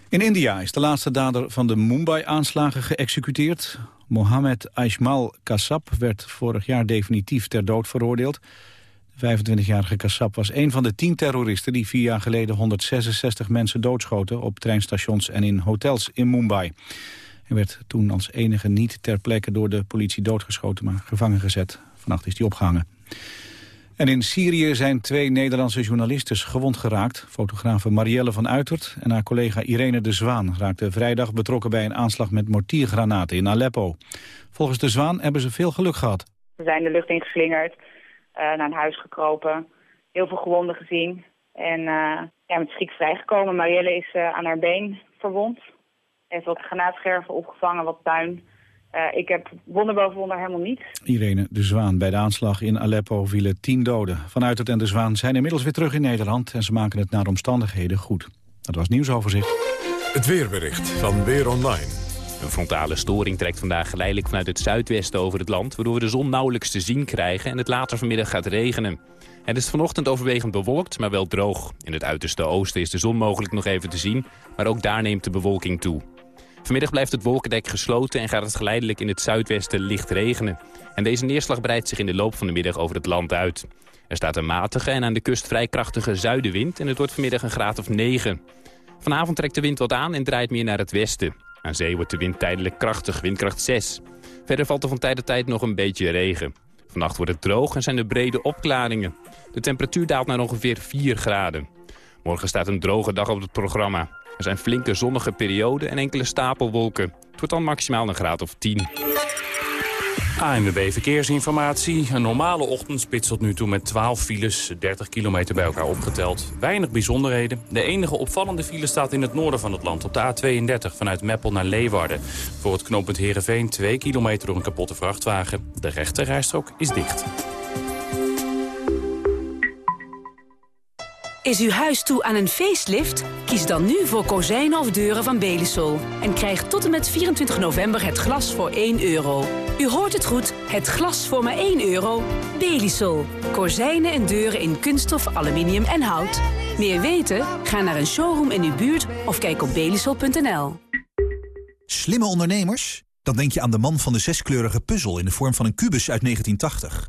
In India is de laatste dader van de Mumbai-aanslagen geëxecuteerd. Mohammed Aishmal Kassab werd vorig jaar definitief ter dood veroordeeld. De 25-jarige Kassab was een van de tien terroristen... die vier jaar geleden 166 mensen doodschoten op treinstations en in hotels in Mumbai. Hij werd toen als enige niet ter plekke door de politie doodgeschoten, maar gevangen gezet. Vannacht is hij opgehangen. En in Syrië zijn twee Nederlandse journalisten gewond geraakt. Fotografe Marielle van Uitert en haar collega Irene de Zwaan... raakten vrijdag betrokken bij een aanslag met mortiergranaten in Aleppo. Volgens de Zwaan hebben ze veel geluk gehad. Ze zijn de lucht ingeslingerd, uh, naar een huis gekropen, heel veel gewonden gezien... en ja, met schrik vrijgekomen. Marielle is uh, aan haar been verwond heeft wat granaatscherven opgevangen, wat puin. Uh, ik heb wonder boven wonder helemaal niets. Irene de Zwaan. Bij de aanslag in Aleppo vielen tien doden. Vanuit het en de Zwaan zijn inmiddels weer terug in Nederland... en ze maken het naar omstandigheden goed. Dat was nieuwsoverzicht. Het weerbericht van Weer Online. Een frontale storing trekt vandaag geleidelijk vanuit het zuidwesten over het land... waardoor we de zon nauwelijks te zien krijgen en het later vanmiddag gaat regenen. Het is vanochtend overwegend bewolkt, maar wel droog. In het uiterste oosten is de zon mogelijk nog even te zien, maar ook daar neemt de bewolking toe. Vanmiddag blijft het wolkendek gesloten en gaat het geleidelijk in het zuidwesten licht regenen. En deze neerslag breidt zich in de loop van de middag over het land uit. Er staat een matige en aan de kust vrij krachtige zuidenwind en het wordt vanmiddag een graad of 9. Vanavond trekt de wind wat aan en draait meer naar het westen. Aan zee wordt de wind tijdelijk krachtig, windkracht 6. Verder valt er van tijd tot tijd nog een beetje regen. Vannacht wordt het droog en zijn er brede opklaringen. De temperatuur daalt naar ongeveer 4 graden. Morgen staat een droge dag op het programma. Er zijn flinke zonnige perioden en enkele stapelwolken. Het wordt dan maximaal een graad of 10. ANWB Verkeersinformatie. Een normale ochtendspits tot nu toe met 12 files, 30 kilometer bij elkaar opgeteld. Weinig bijzonderheden. De enige opvallende file staat in het noorden van het land, op de A32 vanuit Meppel naar Leeuwarden. Voor het knooppunt Heerenveen 2 kilometer door een kapotte vrachtwagen. De rechterrijstrook is dicht. Is uw huis toe aan een facelift? Kies dan nu voor kozijnen of deuren van Belisol. En krijg tot en met 24 november het glas voor 1 euro. U hoort het goed, het glas voor maar 1 euro. Belisol. Kozijnen en deuren in kunststof, aluminium en hout. Meer weten? Ga naar een showroom in uw buurt of kijk op belisol.nl. Slimme ondernemers? Dan denk je aan de man van de zeskleurige puzzel in de vorm van een kubus uit 1980.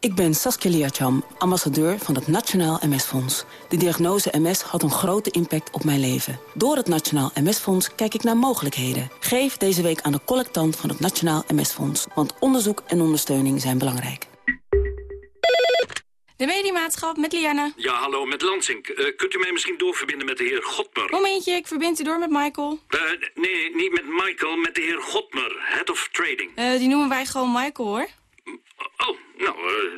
Ik ben Saskia Liacham, ambassadeur van het Nationaal MS-fonds. De diagnose MS had een grote impact op mijn leven. Door het Nationaal MS-fonds kijk ik naar mogelijkheden. Geef deze week aan de collectant van het Nationaal MS-fonds. Want onderzoek en ondersteuning zijn belangrijk. De mediamaatschap met Lianne. Ja, hallo, met Lansing. Uh, kunt u mij misschien doorverbinden met de heer Godmer? Momentje, ik verbind u door met Michael. Uh, nee, niet met Michael, met de heer Godmer, Head of Trading. Uh, die noemen wij gewoon Michael, hoor. Oh, nou,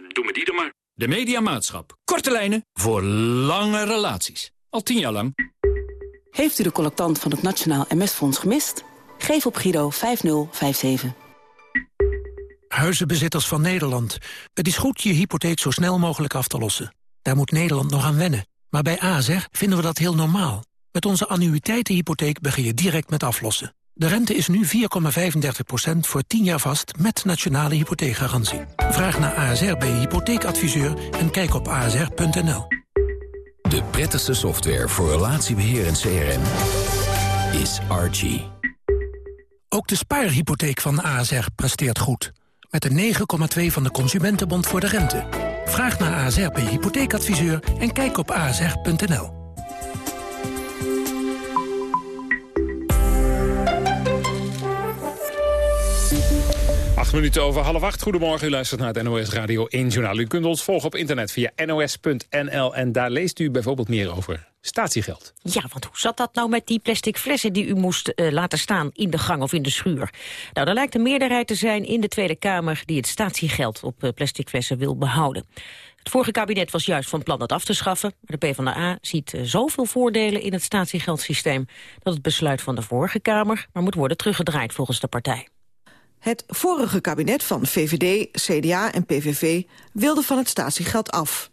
doe me die dan maar. De Mediamaatschap. Korte lijnen voor lange relaties. Al tien jaar lang. Heeft u de collectant van het Nationaal MS-fonds gemist? Geef op Guido 5057. Huizenbezitters van Nederland. Het is goed je hypotheek zo snel mogelijk af te lossen. Daar moet Nederland nog aan wennen. Maar bij ASR vinden we dat heel normaal. Met onze annuïteitenhypotheek begin je direct met aflossen. De rente is nu 4,35% voor 10 jaar vast met nationale hypotheekgarantie. Vraag naar ASR bij je hypotheekadviseur en kijk op asr.nl. De prettigste software voor relatiebeheer en CRM is Archie. Ook de spaarhypotheek van ASR presteert goed. Met een 9,2 van de Consumentenbond voor de rente. Vraag naar ASR bij je hypotheekadviseur en kijk op asr.nl. Acht minuten over half acht. Goedemorgen, u luistert naar het NOS Radio 1 Journaal. U kunt ons volgen op internet via nos.nl en daar leest u bijvoorbeeld meer over statiegeld. Ja, want hoe zat dat nou met die plastic flessen die u moest uh, laten staan in de gang of in de schuur? Nou, er lijkt een meerderheid te zijn in de Tweede Kamer die het statiegeld op uh, plastic flessen wil behouden. Het vorige kabinet was juist van plan dat af te schaffen. Maar de PvdA ziet uh, zoveel voordelen in het statiegeldsysteem... dat het besluit van de vorige Kamer maar moet worden teruggedraaid volgens de partij. Het vorige kabinet van VVD, CDA en PVV wilde van het statiegeld af.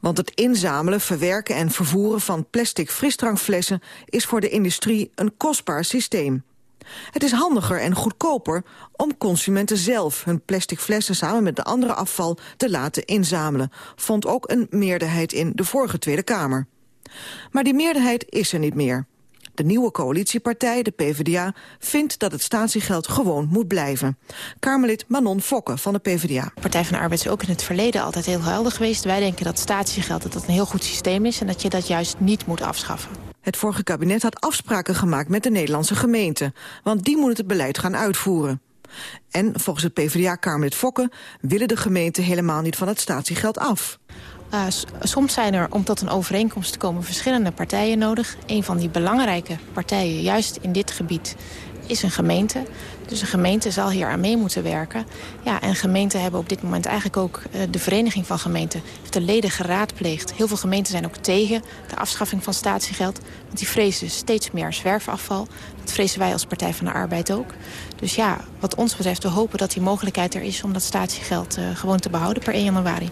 Want het inzamelen, verwerken en vervoeren van plastic frisdrankflessen... is voor de industrie een kostbaar systeem. Het is handiger en goedkoper om consumenten zelf hun plastic flessen samen met de andere afval te laten inzamelen, vond ook een meerderheid in de vorige Tweede Kamer. Maar die meerderheid is er niet meer. De nieuwe coalitiepartij, de PvdA, vindt dat het statiegeld gewoon moet blijven. Kamerlid Manon Fokke van de PvdA. Partij van de Arbeid is ook in het verleden altijd heel helder geweest. Wij denken dat statiegeld dat dat een heel goed systeem is... en dat je dat juist niet moet afschaffen. Het vorige kabinet had afspraken gemaakt met de Nederlandse gemeente. Want die moeten het beleid gaan uitvoeren. En volgens het PvdA-kamerlid Fokke willen de gemeenten helemaal niet van het statiegeld af. Uh, soms zijn er, om tot een overeenkomst te komen, verschillende partijen nodig. Een van die belangrijke partijen, juist in dit gebied, is een gemeente. Dus een gemeente zal hier aan mee moeten werken. Ja, en gemeenten hebben op dit moment eigenlijk ook... Uh, de Vereniging van Gemeenten heeft de leden geraadpleegd. Heel veel gemeenten zijn ook tegen de afschaffing van statiegeld. Want die vrezen steeds meer zwerfafval. Dat vrezen wij als Partij van de Arbeid ook. Dus ja, wat ons betreft, we hopen dat die mogelijkheid er is... om dat statiegeld uh, gewoon te behouden per 1 januari.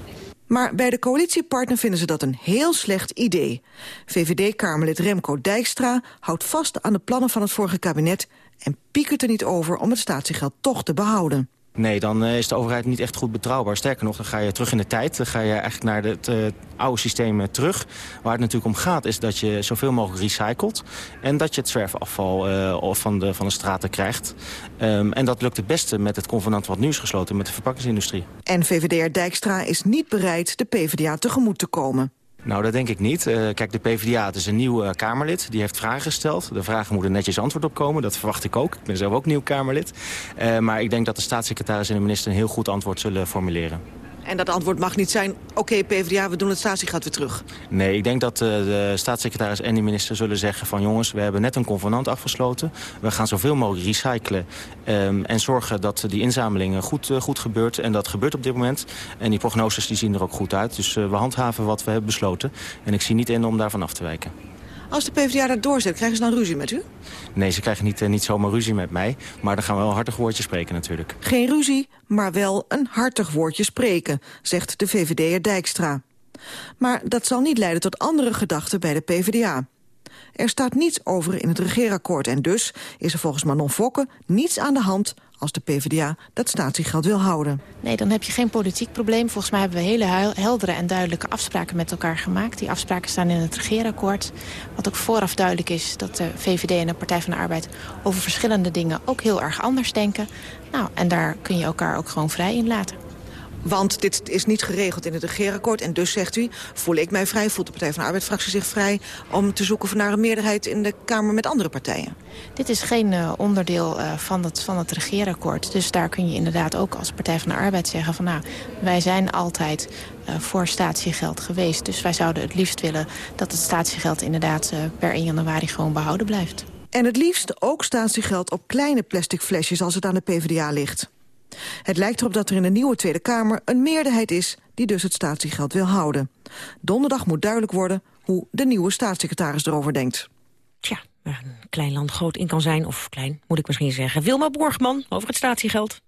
Maar bij de coalitiepartner vinden ze dat een heel slecht idee. VVD-Kamerlid Remco Dijkstra houdt vast aan de plannen van het vorige kabinet... en piekert er niet over om het statiegeld toch te behouden. Nee, dan eh, is de overheid niet echt goed betrouwbaar. Sterker nog, dan ga je terug in de tijd. Dan ga je eigenlijk naar het uh, oude systeem uh, terug. Waar het natuurlijk om gaat is dat je zoveel mogelijk recycelt. En dat je het zwerfafval van, de, van de straten krijgt. Um, en dat lukt het beste met het convenant wat nu is gesloten met de verpakkingsindustrie. En VVD'er Dijkstra is niet bereid de PvdA tegemoet te komen. Nou, dat denk ik niet. Uh, kijk, de PvdA is een nieuw uh, Kamerlid. Die heeft vragen gesteld. De vragen moeten netjes antwoord op komen. Dat verwacht ik ook. Ik ben zelf ook nieuw Kamerlid. Uh, maar ik denk dat de staatssecretaris en de minister een heel goed antwoord zullen formuleren. En dat antwoord mag niet zijn, oké PvdA, we doen het statiegeld weer terug. Nee, ik denk dat de staatssecretaris en de minister zullen zeggen van... jongens, we hebben net een convenant afgesloten. We gaan zoveel mogelijk recyclen um, en zorgen dat die inzameling goed, uh, goed gebeurt. En dat gebeurt op dit moment. En die prognoses die zien er ook goed uit. Dus we handhaven wat we hebben besloten. En ik zie niet in om daarvan af te wijken. Als de PvdA dat doorzet, krijgen ze dan ruzie met u? Nee, ze krijgen niet, uh, niet zomaar ruzie met mij. Maar dan gaan we wel een hartig woordje spreken natuurlijk. Geen ruzie, maar wel een hartig woordje spreken, zegt de VVD'er Dijkstra. Maar dat zal niet leiden tot andere gedachten bij de PvdA. Er staat niets over in het regeerakkoord en dus is er volgens Manon Fokke niets aan de hand als de PvdA dat statiegeld wil houden. Nee, dan heb je geen politiek probleem. Volgens mij hebben we hele heldere en duidelijke afspraken met elkaar gemaakt. Die afspraken staan in het regeerakkoord. Wat ook vooraf duidelijk is dat de VVD en de Partij van de Arbeid... over verschillende dingen ook heel erg anders denken. Nou, en daar kun je elkaar ook gewoon vrij in laten. Want dit is niet geregeld in het regeerakkoord. En dus, zegt u, voel ik mij vrij, voelt de Partij van de Arbeid-fractie zich vrij... om te zoeken naar een meerderheid in de Kamer met andere partijen? Dit is geen uh, onderdeel uh, van, het, van het regeerakkoord. Dus daar kun je inderdaad ook als Partij van de Arbeid zeggen... van nou, wij zijn altijd uh, voor statiegeld geweest. Dus wij zouden het liefst willen dat het statiegeld inderdaad per 1 januari gewoon behouden blijft. En het liefst ook statiegeld op kleine plastic flesjes als het aan de PvdA ligt. Het lijkt erop dat er in de nieuwe Tweede Kamer een meerderheid is... die dus het statiegeld wil houden. Donderdag moet duidelijk worden hoe de nieuwe staatssecretaris erover denkt. Tja, een klein land groot in kan zijn, of klein moet ik misschien zeggen. Wilma Borgman over het statiegeld.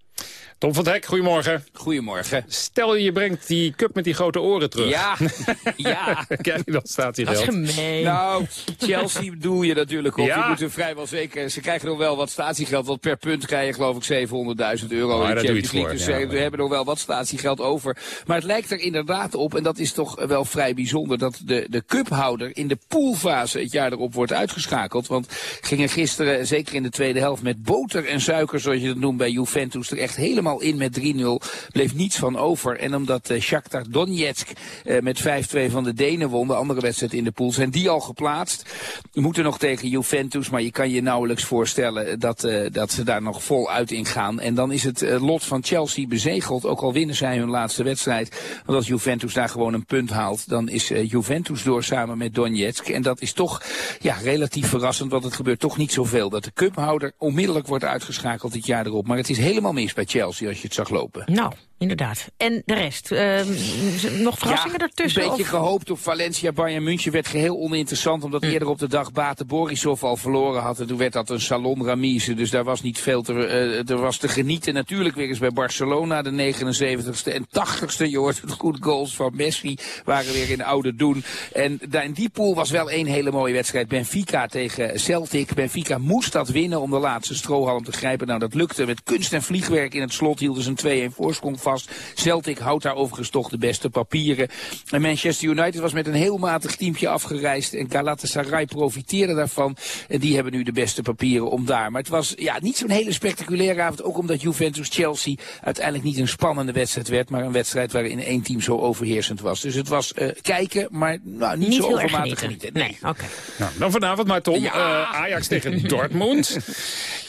Tom van Hek, goedemorgen. Goedemorgen. Stel je brengt die cup met die grote oren terug. Ja, ja. Kijk, dan staat hij Dat is gemeen. Nou, Chelsea doe je natuurlijk op. Ja. Die moeten vrijwel zeker... Ze krijgen nog wel wat statiegeld, want per punt krijg je geloof ik 700.000 euro. Oh, in de Champions League. Dus ja, we hebben nog wel wat statiegeld over. Maar het lijkt er inderdaad op, en dat is toch wel vrij bijzonder... dat de, de cuphouder in de poolfase het jaar erop wordt uitgeschakeld. Want gingen gisteren, zeker in de tweede helft... met boter en suiker, zoals je dat noemt bij Juventus... er echt helemaal in met 3-0. Bleef niets van over. En omdat uh, Shakhtar Donetsk uh, met 5-2 van de Denen won, de andere wedstrijd in de pool, zijn die al geplaatst. Moeten nog tegen Juventus, maar je kan je nauwelijks voorstellen dat, uh, dat ze daar nog voluit in gaan. En dan is het lot van Chelsea bezegeld, ook al winnen zij hun laatste wedstrijd. Want als Juventus daar gewoon een punt haalt, dan is Juventus door samen met Donetsk. En dat is toch ja, relatief verrassend, want het gebeurt toch niet zoveel. Dat de cuphouder onmiddellijk wordt uitgeschakeld dit jaar erop. Maar het is helemaal mis bij Chelsea als je het zag lopen. Nou, inderdaad. En de rest? Uh, nog verrassingen ja, ertussen? een beetje of? gehoopt op Valencia. Bayern München werd geheel oninteressant... omdat Hm. eerder op de dag Bate Borisov al verloren had. En toen werd dat een salon remise. Dus daar was niet veel te, uh, er was te genieten. Natuurlijk weer eens bij Barcelona, de 79ste en 80ste. Je hoort het goed, goals van Messi waren weer in oude doen. En in die pool was wel één hele mooie wedstrijd. Benfica tegen Celtic. Benfica moest dat winnen om de laatste strohalm te grijpen. Nou, dat lukte met kunst en vliegwerk in het slot hielden ze een 2-1 voorsprong vast. Celtic houdt daar overigens toch de beste papieren. En Manchester United was met een heel matig teampje afgereisd. En Galatasaray profiteerde daarvan. En die hebben nu de beste papieren om daar. Maar het was ja, niet zo'n hele spectaculaire avond. Ook omdat Juventus-Chelsea uiteindelijk niet een spannende wedstrijd werd. Maar een wedstrijd waarin één team zo overheersend was. Dus het was uh, kijken, maar nou, niet, niet zo overmatig genieten. genieten. Nee, oké. Nou, dan vanavond maar, Tom. Ja. Uh, Ajax tegen Dortmund.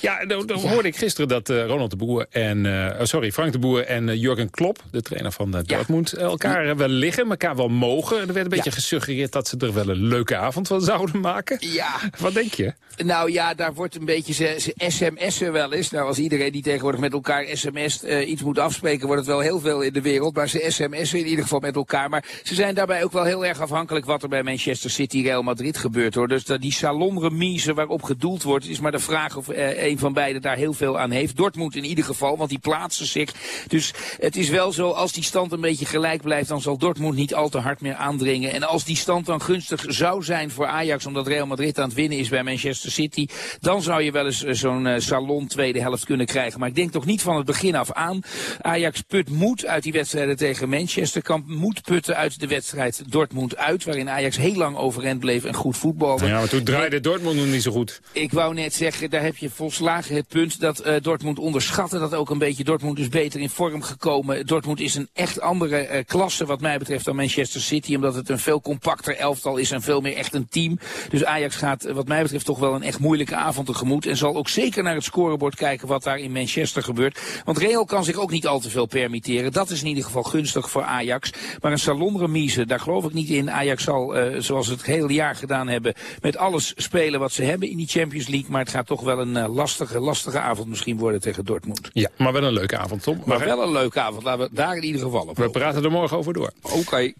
Ja, dan, dan hoorde ik gisteren dat uh, Ronald de Boer en... Uh, sorry, Frank de Boer en uh, Jurgen Klopp, de trainer van uh, Dortmund... elkaar wel liggen, elkaar wel mogen. Er werd een beetje Ja. gesuggereerd dat ze er wel een leuke avond van zouden maken. Ja. Wat denk je? Nou ja, daar wordt een beetje ze, sms'en wel eens. Nou, als iedereen die tegenwoordig met elkaar sms't uh, iets moet afspreken, wordt het wel heel veel in de wereld. Maar ze sms'en in ieder geval met elkaar. Maar ze zijn daarbij ook wel heel erg afhankelijk wat er bij Manchester City Real Madrid gebeurt hoor. Dus dat die salonremise waarop gedoeld wordt, is maar de vraag of uh, een van beiden daar heel veel aan heeft. Dortmund in ieder geval, want die plaatsen zich. Dus Het is wel zo, als die stand een beetje gelijk blijft, dan zal Dortmund niet al te hard meer aandringen. En als die stand dan gunstig zou zijn voor Ajax, omdat Real Madrid aan het winnen is bij Manchester City, dan zou je wel eens zo'n salon tweede helft kunnen krijgen. Maar ik denk toch niet van het begin af aan. Ajax put moed uit die wedstrijden tegen Manchester, kan moed putten uit de wedstrijd Dortmund uit, waarin Ajax heel lang overeind bleef en goed voetbalde. Ja, maar toen draaide Dortmund nog niet zo goed. Ik wou net zeggen, daar heb je volslagen het punt dat uh, Dortmund onderschatte dat ook een beetje. Dortmund is beter in vorm gekomen. Dortmund is een echt andere uh, klasse wat mij betreft dan Manchester City, omdat het een veel compacter elftal is en veel meer echt een team. Dus Ajax gaat wat mij betreft toch wel een echt moeilijke avond tegemoet en zal ook zeker naar het scorebord kijken wat daar in Manchester gebeurt. Want Real kan zich ook niet al te veel permitteren. Dat is in ieder geval gunstig voor Ajax. Maar een salonremise, daar geloof ik niet in. Ajax zal, uh, zoals het hele jaar gedaan hebben, met alles spelen wat ze hebben in die Champions League. Maar het gaat toch wel een uh, lastige, lastige avond misschien worden tegen Dortmund. Ja, maar wel een leuke avond, Tom. Maar, maar wel een leuke avond. Laten we daar in ieder geval op We praten er morgen over door. Oké. Okay.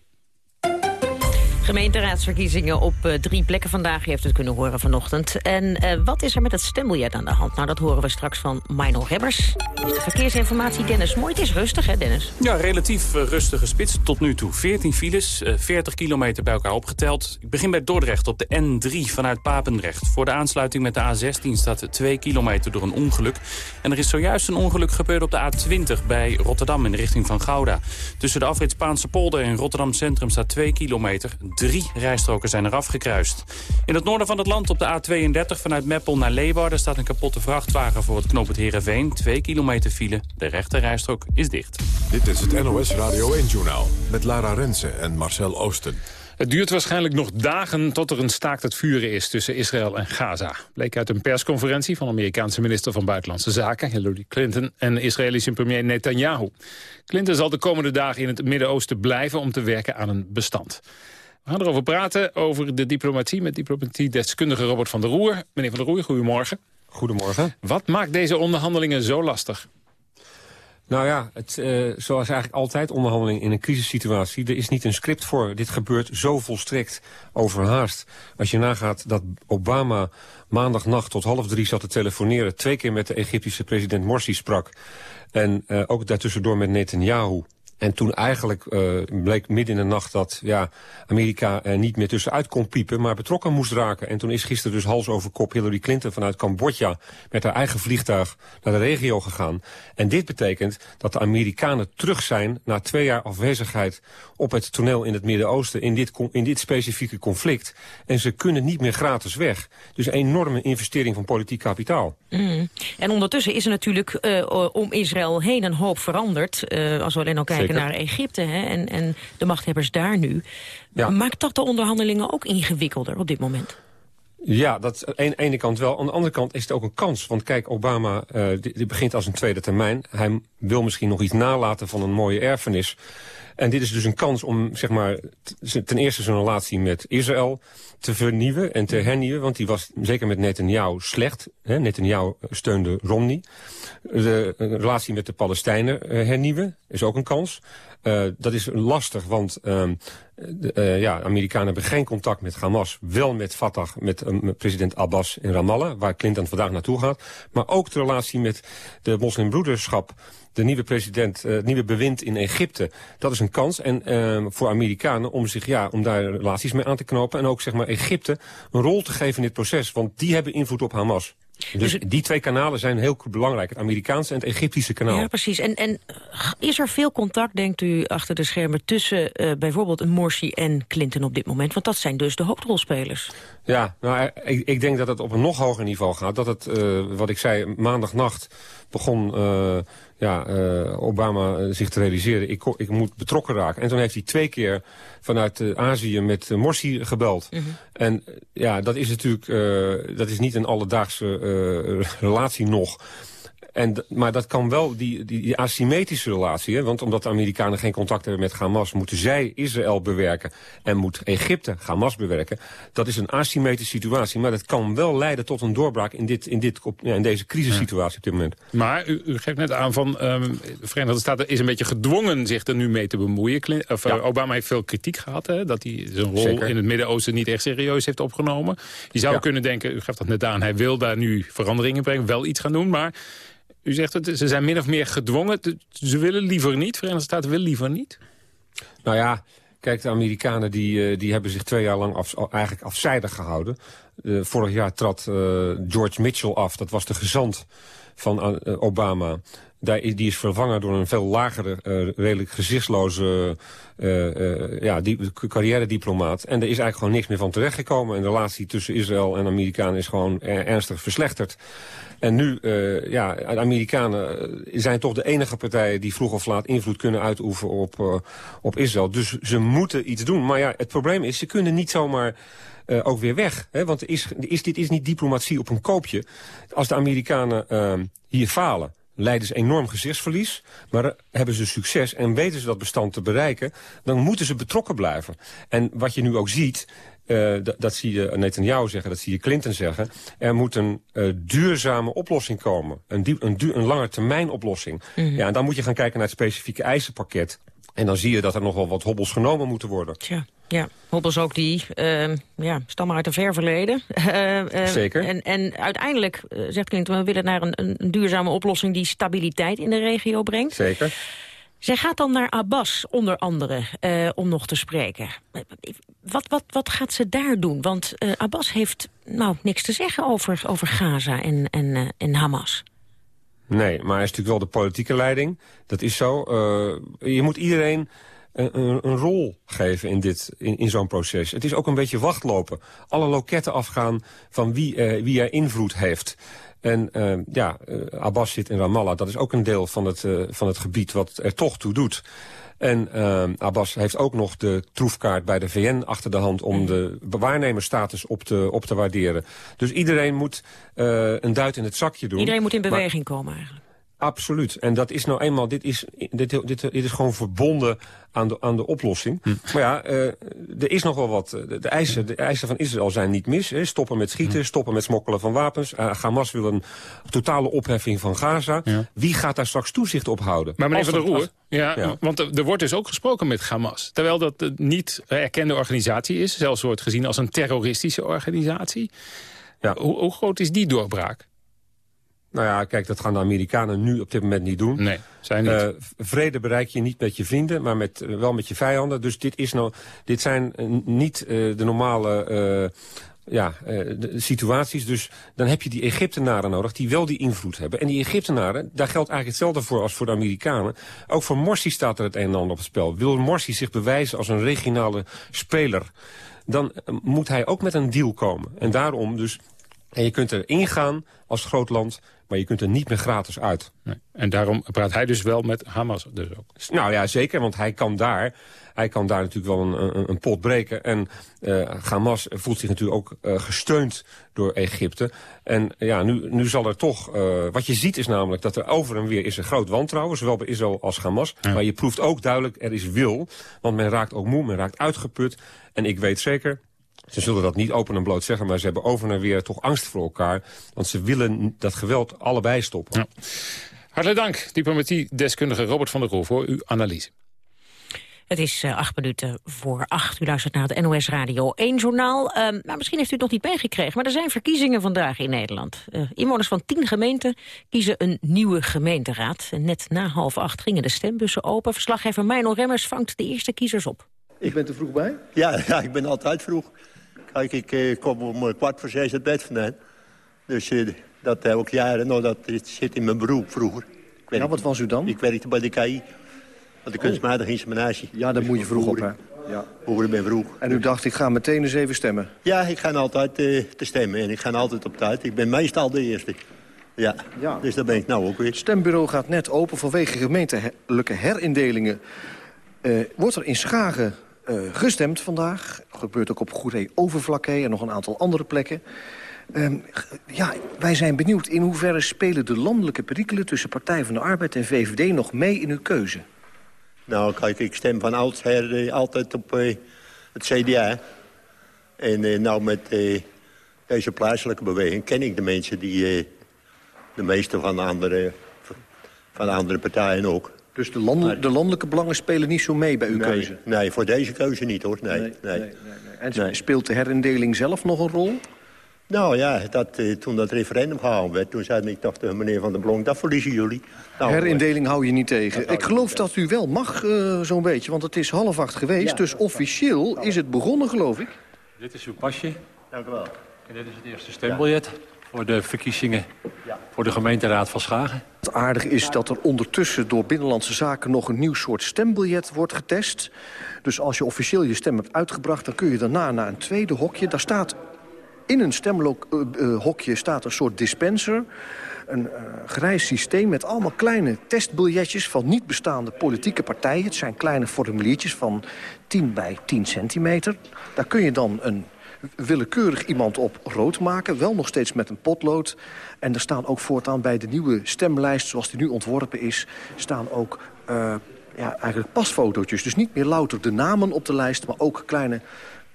Gemeenteraadsverkiezingen op uh, drie plekken vandaag. Je heeft het kunnen horen vanochtend. En uh, wat is er met het stembiljet aan de hand? Nou, dat horen we straks van Mino Rebbers. Is de verkeersinformatie, Dennis Mooi. Het is rustig, hè, Dennis? Ja, relatief uh, rustige spits tot nu toe. 14 files, 40 kilometer bij elkaar opgeteld. Ik begin bij Dordrecht op de N3 vanuit Papendrecht. Voor de aansluiting met de A16 staat 2 kilometer door een ongeluk. En er is zojuist een ongeluk gebeurd op de A20 bij Rotterdam in de richting van Gouda. Tussen de afrit Spaanse polder en Rotterdam Centrum staat 2 kilometer. Drie rijstroken zijn er afgekruist. In het noorden van het land op de A32 vanuit Meppel naar Leeuwarden... staat een kapotte vrachtwagen voor het knooppunt Heerenveen. Twee kilometer file. De rechte rijstrook is dicht. Dit is het NOS Radio 1-journaal met Lara Rensen en Marcel Oosten. Het duurt waarschijnlijk nog dagen tot er een staakt het vuren is tussen Israël en Gaza. Bleek uit een persconferentie van Amerikaanse minister van Buitenlandse Zaken, Hillary Clinton, en Israëlische premier Netanyahu. Clinton zal de komende dagen in het Midden-Oosten blijven om te werken aan een bestand. We gaan erover praten, over de diplomatie... met diplomatiedeskundige Robert van der Roer. Meneer van der Roer, goedemorgen. Goedemorgen. Wat maakt deze onderhandelingen zo lastig? Nou ja, het, uh, zoals eigenlijk altijd onderhandeling in een crisissituatie... er is niet een script voor. Dit gebeurt zo volstrekt overhaast. Als je nagaat dat Obama maandagnacht tot half drie zat te telefoneren... twee keer met de Egyptische president Morsi sprak... en uh, ook daartussendoor met Netanyahu... En toen eigenlijk uh, bleek midden in de nacht dat ja, Amerika er niet meer tussenuit kon piepen... maar betrokken moest raken. En toen is gisteren dus hals over kop Hillary Clinton vanuit Cambodja... met haar eigen vliegtuig naar de regio gegaan. En dit betekent dat de Amerikanen terug zijn... na twee jaar afwezigheid op het toneel in het Midden-Oosten... In dit, in dit specifieke conflict. En ze kunnen niet meer gratis weg. Dus een enorme investering van politiek kapitaal. Mm. En ondertussen is er natuurlijk uh, om Israël heen een hoop veranderd. Uh, als we alleen al kijken Naar Egypte hè, en, en de machthebbers daar nu. Ja. Maakt dat de onderhandelingen ook ingewikkelder op dit moment? Ja, dat aan de ene kant wel. Aan de andere kant is het ook een kans. Want kijk, Obama uh, die, begint als een tweede termijn. Hij wil misschien nog iets nalaten van een mooie erfenis. En dit is dus een kans om zeg maar, ten eerste zijn relatie met Israël te vernieuwen en te hernieuwen. Want die was zeker met Netanyahu slecht. Hè? Netanyahu steunde Romney. De relatie met de Palestijnen hernieuwen is ook een kans. Uh, dat is lastig, want uh, uh, ja, Amerikanen hebben geen contact met Hamas. Wel met Fatah, met president Abbas in Ramallah, waar Clinton vandaag naartoe gaat. Maar ook de relatie met de moslimbroederschap de nieuwe president, het uh, nieuwe bewind in Egypte. Dat is een kans en, uh, voor Amerikanen om, zich, ja, om daar relaties mee aan te knopen. En ook zeg maar, Egypte een rol te geven in dit proces. Want die hebben invloed op Hamas. Dus, dus die twee kanalen zijn heel belangrijk. Het Amerikaanse en het Egyptische kanaal. Ja, precies. En, en is er veel contact, denkt u, achter de schermen... tussen uh, bijvoorbeeld Morsi en Clinton op dit moment? Want dat zijn dus de hoofdrolspelers. Ja, nou, ik, ik denk dat het op een nog hoger niveau gaat. Dat het, uh, wat ik zei, maandagnacht begon uh, ja, uh, Obama zich te realiseren. Ik, ik moet betrokken raken. En toen heeft hij twee keer vanuit uh, Azië met uh, Morsi gebeld. -hmm. En ja, dat is natuurlijk dat is niet een alledaagse relatie nog. En, maar dat kan wel, die, die, die asymmetrische relatie... Hè, want omdat de Amerikanen geen contact hebben met Hamas... moeten zij Israël bewerken en moet Egypte Hamas bewerken. Dat is een asymmetrische situatie. Maar dat kan wel leiden tot een doorbraak in, dit, in, dit, op, ja, in deze crisissituatie op dit moment. Maar u, u geeft net aan van... Um, de Verenigde Staten is een beetje gedwongen zich er nu mee te bemoeien. Clint, of, ja. uh, Obama heeft veel kritiek gehad. Hè, dat hij zijn rol Zeker. in het Midden-Oosten niet echt serieus heeft opgenomen. Je zou ja. kunnen denken, u geeft dat net aan... hij wil daar nu veranderingen brengen, wel iets gaan doen, maar... U zegt het, ze zijn min of meer gedwongen. Ze willen liever niet. Verenigde Staten willen liever niet. Nou ja, kijk, de Amerikanen die, eh, die hebben zich twee jaar lang eigenlijk afzijdig gehouden. Uh, vorig jaar trad uh, George Mitchell af. Dat was de gezant van Obama. Die is vervangen door een veel lagere, uh, redelijk gezichtsloze uh, ja, die, carrière-diplomaat. En er is eigenlijk gewoon niks meer van terechtgekomen. En de relatie tussen Israël en Amerikanen is gewoon ernstig verslechterd. En nu, ja, de Amerikanen zijn toch de enige partijen die vroeg of laat invloed kunnen uitoefenen op, op Israël. Dus ze moeten iets doen. Maar ja, het probleem is, ze kunnen niet zomaar... Ook weer weg. Hè? Want is, is, dit is niet diplomatie op een koopje. Als de Amerikanen uh, hier falen leiden ze enorm gezichtsverlies. Maar hebben ze succes en weten ze dat bestand te bereiken... dan moeten ze betrokken blijven. En wat je nu ook ziet... Uh, dat, zie je Netanyahu zeggen, dat zie je Clinton zeggen. Er moet een uh, duurzame oplossing komen. Een, diep, een, een lange termijn oplossing. Mm -hmm. Ja, en dan moet je gaan kijken naar het specifieke eisenpakket. En dan zie je dat er nog wel wat hobbels genomen moeten worden. Tja. Ja, hobbels ook die uh, ja, stammen uit een ver verleden. Uh, Zeker. En, en uiteindelijk, zegt Clinton, we willen naar een, een, duurzame oplossing... die stabiliteit in de regio brengt. Zeker. Zij gaat dan naar Abbas, onder andere, uh, om nog te spreken. Wat, wat, wat gaat ze daar doen? Want uh, Abbas heeft nou niks te zeggen over, over Gaza en, en, uh, en Hamas. Nee, maar hij is natuurlijk wel de politieke leiding. Dat is zo. je moet iedereen een, een, rol geven in, dit, in, in zo'n proces. Het is ook een beetje wachtlopen. Alle loketten afgaan van wie, uh, wie er invloed heeft. En uh, ja, uh, Abbas zit in Ramallah. Dat is ook een deel van het, van het gebied wat er toch toe doet. En uh, Abbas heeft ook nog de troefkaart bij de VN achter de hand... om de bewaarnemersstatus op te, op te waarderen. Dus iedereen moet uh, een duit in het zakje doen. Iedereen moet in beweging maar, komen eigenlijk. Absoluut. En dat is nou eenmaal, dit is, dit, dit, dit is gewoon verbonden aan de, aan de oplossing. Hm. Maar ja, uh, er is nog wel wat. De, de, eisen, de eisen van Israël zijn niet mis. Hè. Stoppen met schieten, hm. stoppen met smokkelen van wapens. Uh, Hamas wil een totale opheffing van Gaza. Ja. Wie gaat daar straks toezicht op houden? Maar meneer Van der Roer, ja, ja, want er wordt dus ook gesproken met Hamas. Terwijl dat een niet erkende organisatie is. Zelfs wordt gezien als een terroristische organisatie. Ja. Hoe, hoe groot is die doorbraak? Nou ja, kijk, dat gaan de Amerikanen nu op dit moment niet doen. Nee, zijn niet. Uh, vrede bereik je niet met je vrienden, maar met, uh, wel met je vijanden. Dus dit, is nou, dit zijn uh, niet de normale ja, de situaties. Dus dan heb je die Egyptenaren nodig die wel die invloed hebben. En die Egyptenaren, daar geldt eigenlijk hetzelfde voor als voor de Amerikanen. Ook voor Morsi staat er het een en ander op het spel. Wil Morsi zich bewijzen als een regionale speler... dan moet hij ook met een deal komen. En daarom dus en je kunt er ingaan als groot land, maar je kunt er niet meer gratis uit. Nee. En daarom praat hij dus wel met Hamas dus ook? Nou ja, zeker, want hij kan daar, hij kan daar natuurlijk wel een, een, een pot breken. En uh, Hamas voelt zich natuurlijk ook uh, gesteund door Egypte. En ja, nu, nu zal er toch... Uh, wat je ziet is namelijk dat er over en weer is een groot wantrouwen. Zowel bij Israël als Hamas. Ja. Maar je proeft ook duidelijk, er is wil. Want men raakt ook moe, men raakt uitgeput. En ik weet zeker, ze zullen dat niet open en bloot zeggen, maar ze hebben over en weer toch angst voor elkaar. Want ze willen dat geweld allebei stoppen. Ja. Hartelijk dank, diplomatie-deskundige Robert van der Roel, voor uw analyse. Het is uh, acht minuten voor acht. U luistert naar het NOS Radio 1 journaal. Uh, maar misschien heeft u het nog niet meegekregen, maar er zijn verkiezingen vandaag in Nederland. Uh, inwoners van tien gemeenten kiezen een nieuwe gemeenteraad. En net na half acht gingen de stembussen open. Verslaggever Meinel Remmers vangt de eerste kiezers op. Ik ben te vroeg bij? Ja, ja ik ben altijd vroeg. Kijk, ik eh, kom om uh, kwart voor zes het bed vandaan. Dus uh, dat heb ik jaren. Nou, dat zit in mijn beroep vroeger. Ik ja, wat was u dan? Ik werkte bij de KI. Bij de kunstmatige inseminatie. Ja, daar moet je vroeg op, hè? Ja. Vroeger ben vroeg. En u dacht, ik ga meteen eens even stemmen? Ja, ik ga altijd te stemmen. En ik ga altijd op tijd. Ik ben meestal de eerste. Ja, ja. dus daar ben ik nou ook weer. Het stembureau gaat net open vanwege gemeentelijke herindelingen. wordt er in Schagen uh, gestemd vandaag. Gebeurt ook op Goeree Overvlakke en nog een aantal andere plekken. Uh, ja, wij zijn benieuwd in hoeverre spelen de landelijke perikelen... tussen Partij van de Arbeid en VVD nog mee in uw keuze? Nou, kijk, ik stem van oudsher uh, altijd op uh, het CDA. En nou met deze plaatselijke beweging ken ik de mensen die... de meeste van de andere, van de andere partijen ook. Dus de, landen, de, landelijke belangen spelen niet zo mee bij uw nee, keuze? Nee, voor deze keuze niet hoor. Nee, nee, nee, nee En speelt de herindeling zelf nog een rol? Nou ja, dat, eh, toen dat referendum gehaald werd... toen zei ik toch tegen meneer Van der Blonk... dat verliezen jullie. Nou, Herindeling hou je niet tegen. Ik geloof dat u wel mag, eh, zo'n beetje, want het is half acht geweest. Ja. dus officieel is het begonnen, geloof ik. Dit is uw pasje. Dank u wel. En dit is het eerste stembiljet voor de verkiezingen voor de gemeenteraad van Schagen. Het aardige is dat er ondertussen door Binnenlandse Zaken... nog een nieuw soort stembiljet wordt getest. Dus als je officieel je stem hebt uitgebracht... dan kun je daarna naar een tweede hokje. Daar staat in een stemhokje staat een soort dispenser. Een eh, grijs systeem met allemaal kleine testbiljetjes... van niet bestaande politieke partijen. Het zijn kleine formuliertjes van 10 bij 10 centimeter. Daar kun je dan een willekeurig iemand op rood maken. Wel nog steeds met een potlood. En er staan ook voortaan bij de nieuwe stemlijst... zoals die nu ontworpen is, staan ook... eh, ja, eigenlijk pasfotootjes. Dus niet meer louter de namen op de lijst... maar ook kleine,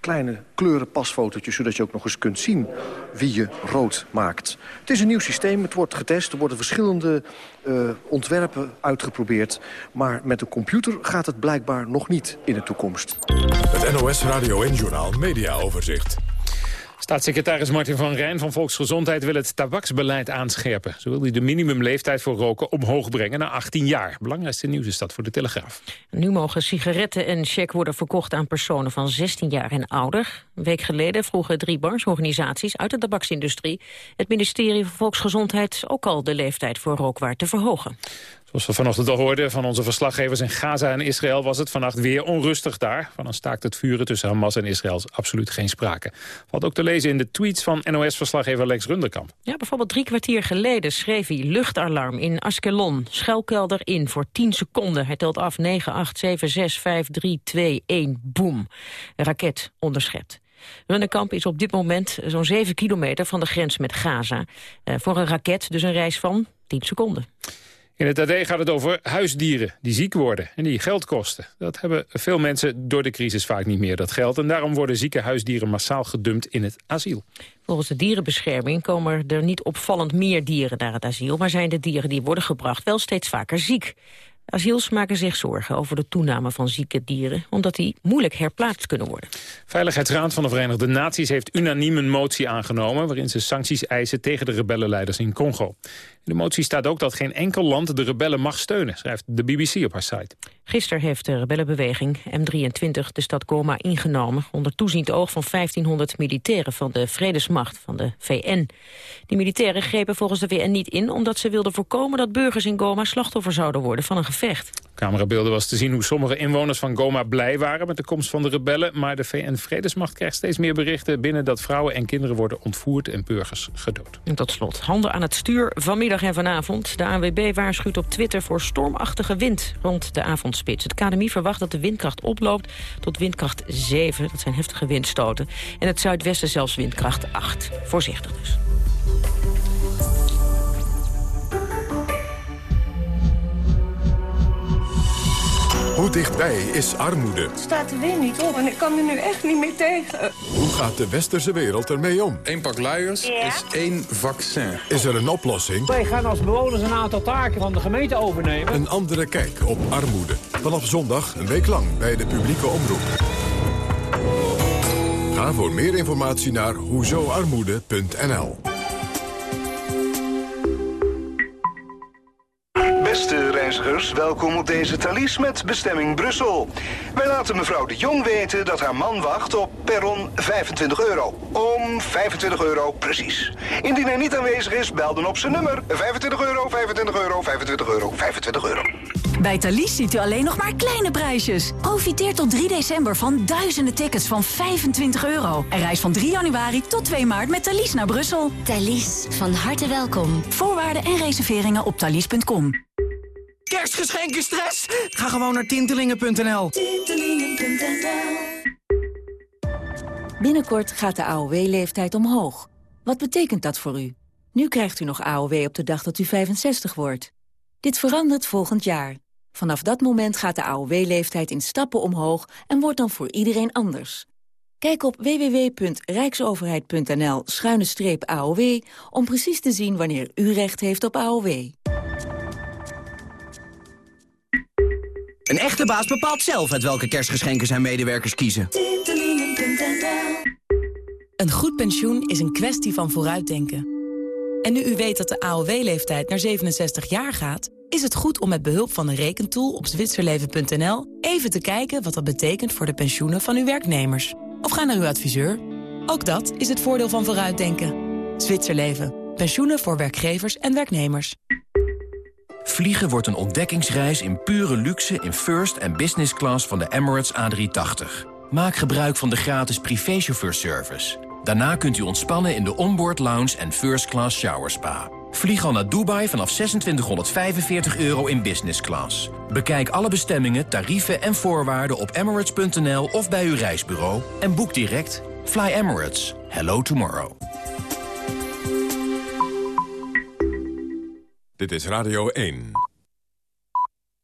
kleine kleuren pasfotootjes... zodat je ook nog eens kunt zien wie je rood maakt. Het is een nieuw systeem, het wordt getest. Er worden verschillende eh, ontwerpen uitgeprobeerd. Maar met een computer gaat het blijkbaar nog niet in de toekomst. Het NOS Radio en Journaal Media Overzicht. Staatssecretaris Martin van Rijn van Volksgezondheid wil het tabaksbeleid aanscherpen. Zo wil hij de minimumleeftijd voor roken omhoog brengen naar 18 jaar. Belangrijkste nieuws is dat voor de Telegraaf. Nu mogen sigaretten en check worden verkocht aan personen van 16 jaar en ouder. Een week geleden vroegen drie brancheorganisaties uit de tabaksindustrie... het ministerie van Volksgezondheid ook al de leeftijd voor rookwaard te verhogen. Zoals we vanochtend al hoorden van onze verslaggevers in Gaza en Israël... was het vannacht weer onrustig daar. Van een staakt het vuren tussen Hamas en Israël is absoluut geen sprake. Valt ook te lezen in de tweets van NOS-verslaggever Lex Runderkamp. Ja, bijvoorbeeld drie kwartier geleden schreef hij luchtalarm in Askelon. Schuilkelder in voor 10 seconden. Hij telt af 9, 8, 7, 6, 5, 3, 2, 1, boem. Een raket onderschept. Runnekamp is op dit moment zo'n 7 kilometer van de grens met Gaza. Uh, voor een raket dus een reis van 10 seconden. In het AD gaat het over huisdieren die ziek worden en die geld kosten. Dat hebben veel mensen door de crisis vaak niet meer, dat geld. En daarom worden zieke huisdieren massaal gedumpt in het asiel. Volgens de dierenbescherming komen er niet opvallend meer dieren naar het asiel... maar zijn de dieren die worden gebracht wel steeds vaker ziek. Asiels maken zich zorgen over de toename van zieke dieren... omdat die moeilijk herplaatst kunnen worden. Veiligheidsraad van de Verenigde Naties heeft unaniem een motie aangenomen... waarin ze sancties eisen tegen de rebellenleiders in Congo. In de motie staat ook dat geen enkel land de rebellen mag steunen... schrijft de BBC op haar site. Gisteren heeft de rebellenbeweging M23 de stad Goma ingenomen... onder toeziend oog van 1500 militairen van de vredesmacht van de VN. Die militairen grepen volgens de VN niet in... omdat ze wilden voorkomen dat burgers in Goma slachtoffer zouden worden van een gevecht. Camerabeelden was te zien hoe sommige inwoners van Goma blij waren... met de komst van de rebellen, maar de VN-vredesmacht krijgt steeds meer berichten... binnen dat vrouwen en kinderen worden ontvoerd en burgers gedood. En tot slot, handen aan het stuur vanmiddag en vanavond. De ANWB waarschuwt op Twitter voor stormachtige wind rond de avondspits. Het KNMI verwacht dat de windkracht oploopt tot windkracht 7. Dat zijn heftige windstoten. En het zuidwesten zelfs windkracht 8. Voorzichtig dus. Hoe dichtbij is armoede? Het staat er weer niet op en ik kan er nu echt niet meer tegen. Hoe gaat de westerse wereld ermee om? Eén pak luiers Ja? is één vaccin. Is er een oplossing? Wij gaan als bewoners een aantal taken van de gemeente overnemen. Een andere kijk op armoede. Vanaf zondag een week lang bij de publieke omroep. Ga voor meer informatie naar hoezoarmoede.nl Beste reizigers, welkom op deze Thalys met bestemming Brussel. Wij laten mevrouw de Jong weten dat haar man wacht op perron 25 euro. Om 25 euro precies. Indien hij niet aanwezig is, bel dan op zijn nummer. 25 euro, 25 euro, 25 euro, 25 euro. Bij Thalys ziet u alleen nog maar kleine prijsjes. Profiteer tot 3 december van duizenden tickets van 25 euro. En reis van 3 januari tot 2 maart met Thalys naar Brussel. Thalys, van harte welkom. Voorwaarden en reserveringen op thalys.com. Kerstgeschenken stress? Ga gewoon naar tintelingen.nl. Binnenkort gaat de AOW-leeftijd omhoog. Wat betekent dat voor u? Nu krijgt u nog AOW op de dag dat u 65 wordt. Dit verandert volgend jaar. Vanaf dat moment gaat de AOW-leeftijd in stappen omhoog en wordt dan voor iedereen anders. Kijk op www.rijksoverheid.nl-aow om precies te zien wanneer u recht heeft op AOW. Een echte baas bepaalt zelf uit welke kerstgeschenken zijn medewerkers kiezen. Een goed pensioen is een kwestie van vooruitdenken. En nu u weet dat de AOW-leeftijd naar 67 jaar gaat... is het goed om met behulp van de rekentool op zwitserleven.nl... even te kijken wat dat betekent voor de pensioenen van uw werknemers. Of ga naar uw adviseur. Ook dat is het voordeel van vooruitdenken. Zwitserleven. Pensioenen voor werkgevers en werknemers. Vliegen wordt een ontdekkingsreis in pure luxe in first en business class van de Emirates A380. Maak gebruik van de gratis privéchauffeurservice. Daarna kunt u ontspannen in de onboard lounge en first class shower spa. Vlieg al naar Dubai vanaf 2645 euro in business class. Bekijk alle bestemmingen, tarieven en voorwaarden op emirates.nl of bij uw reisbureau. En boek direct. Fly Emirates. Hello tomorrow. Dit is Radio 1.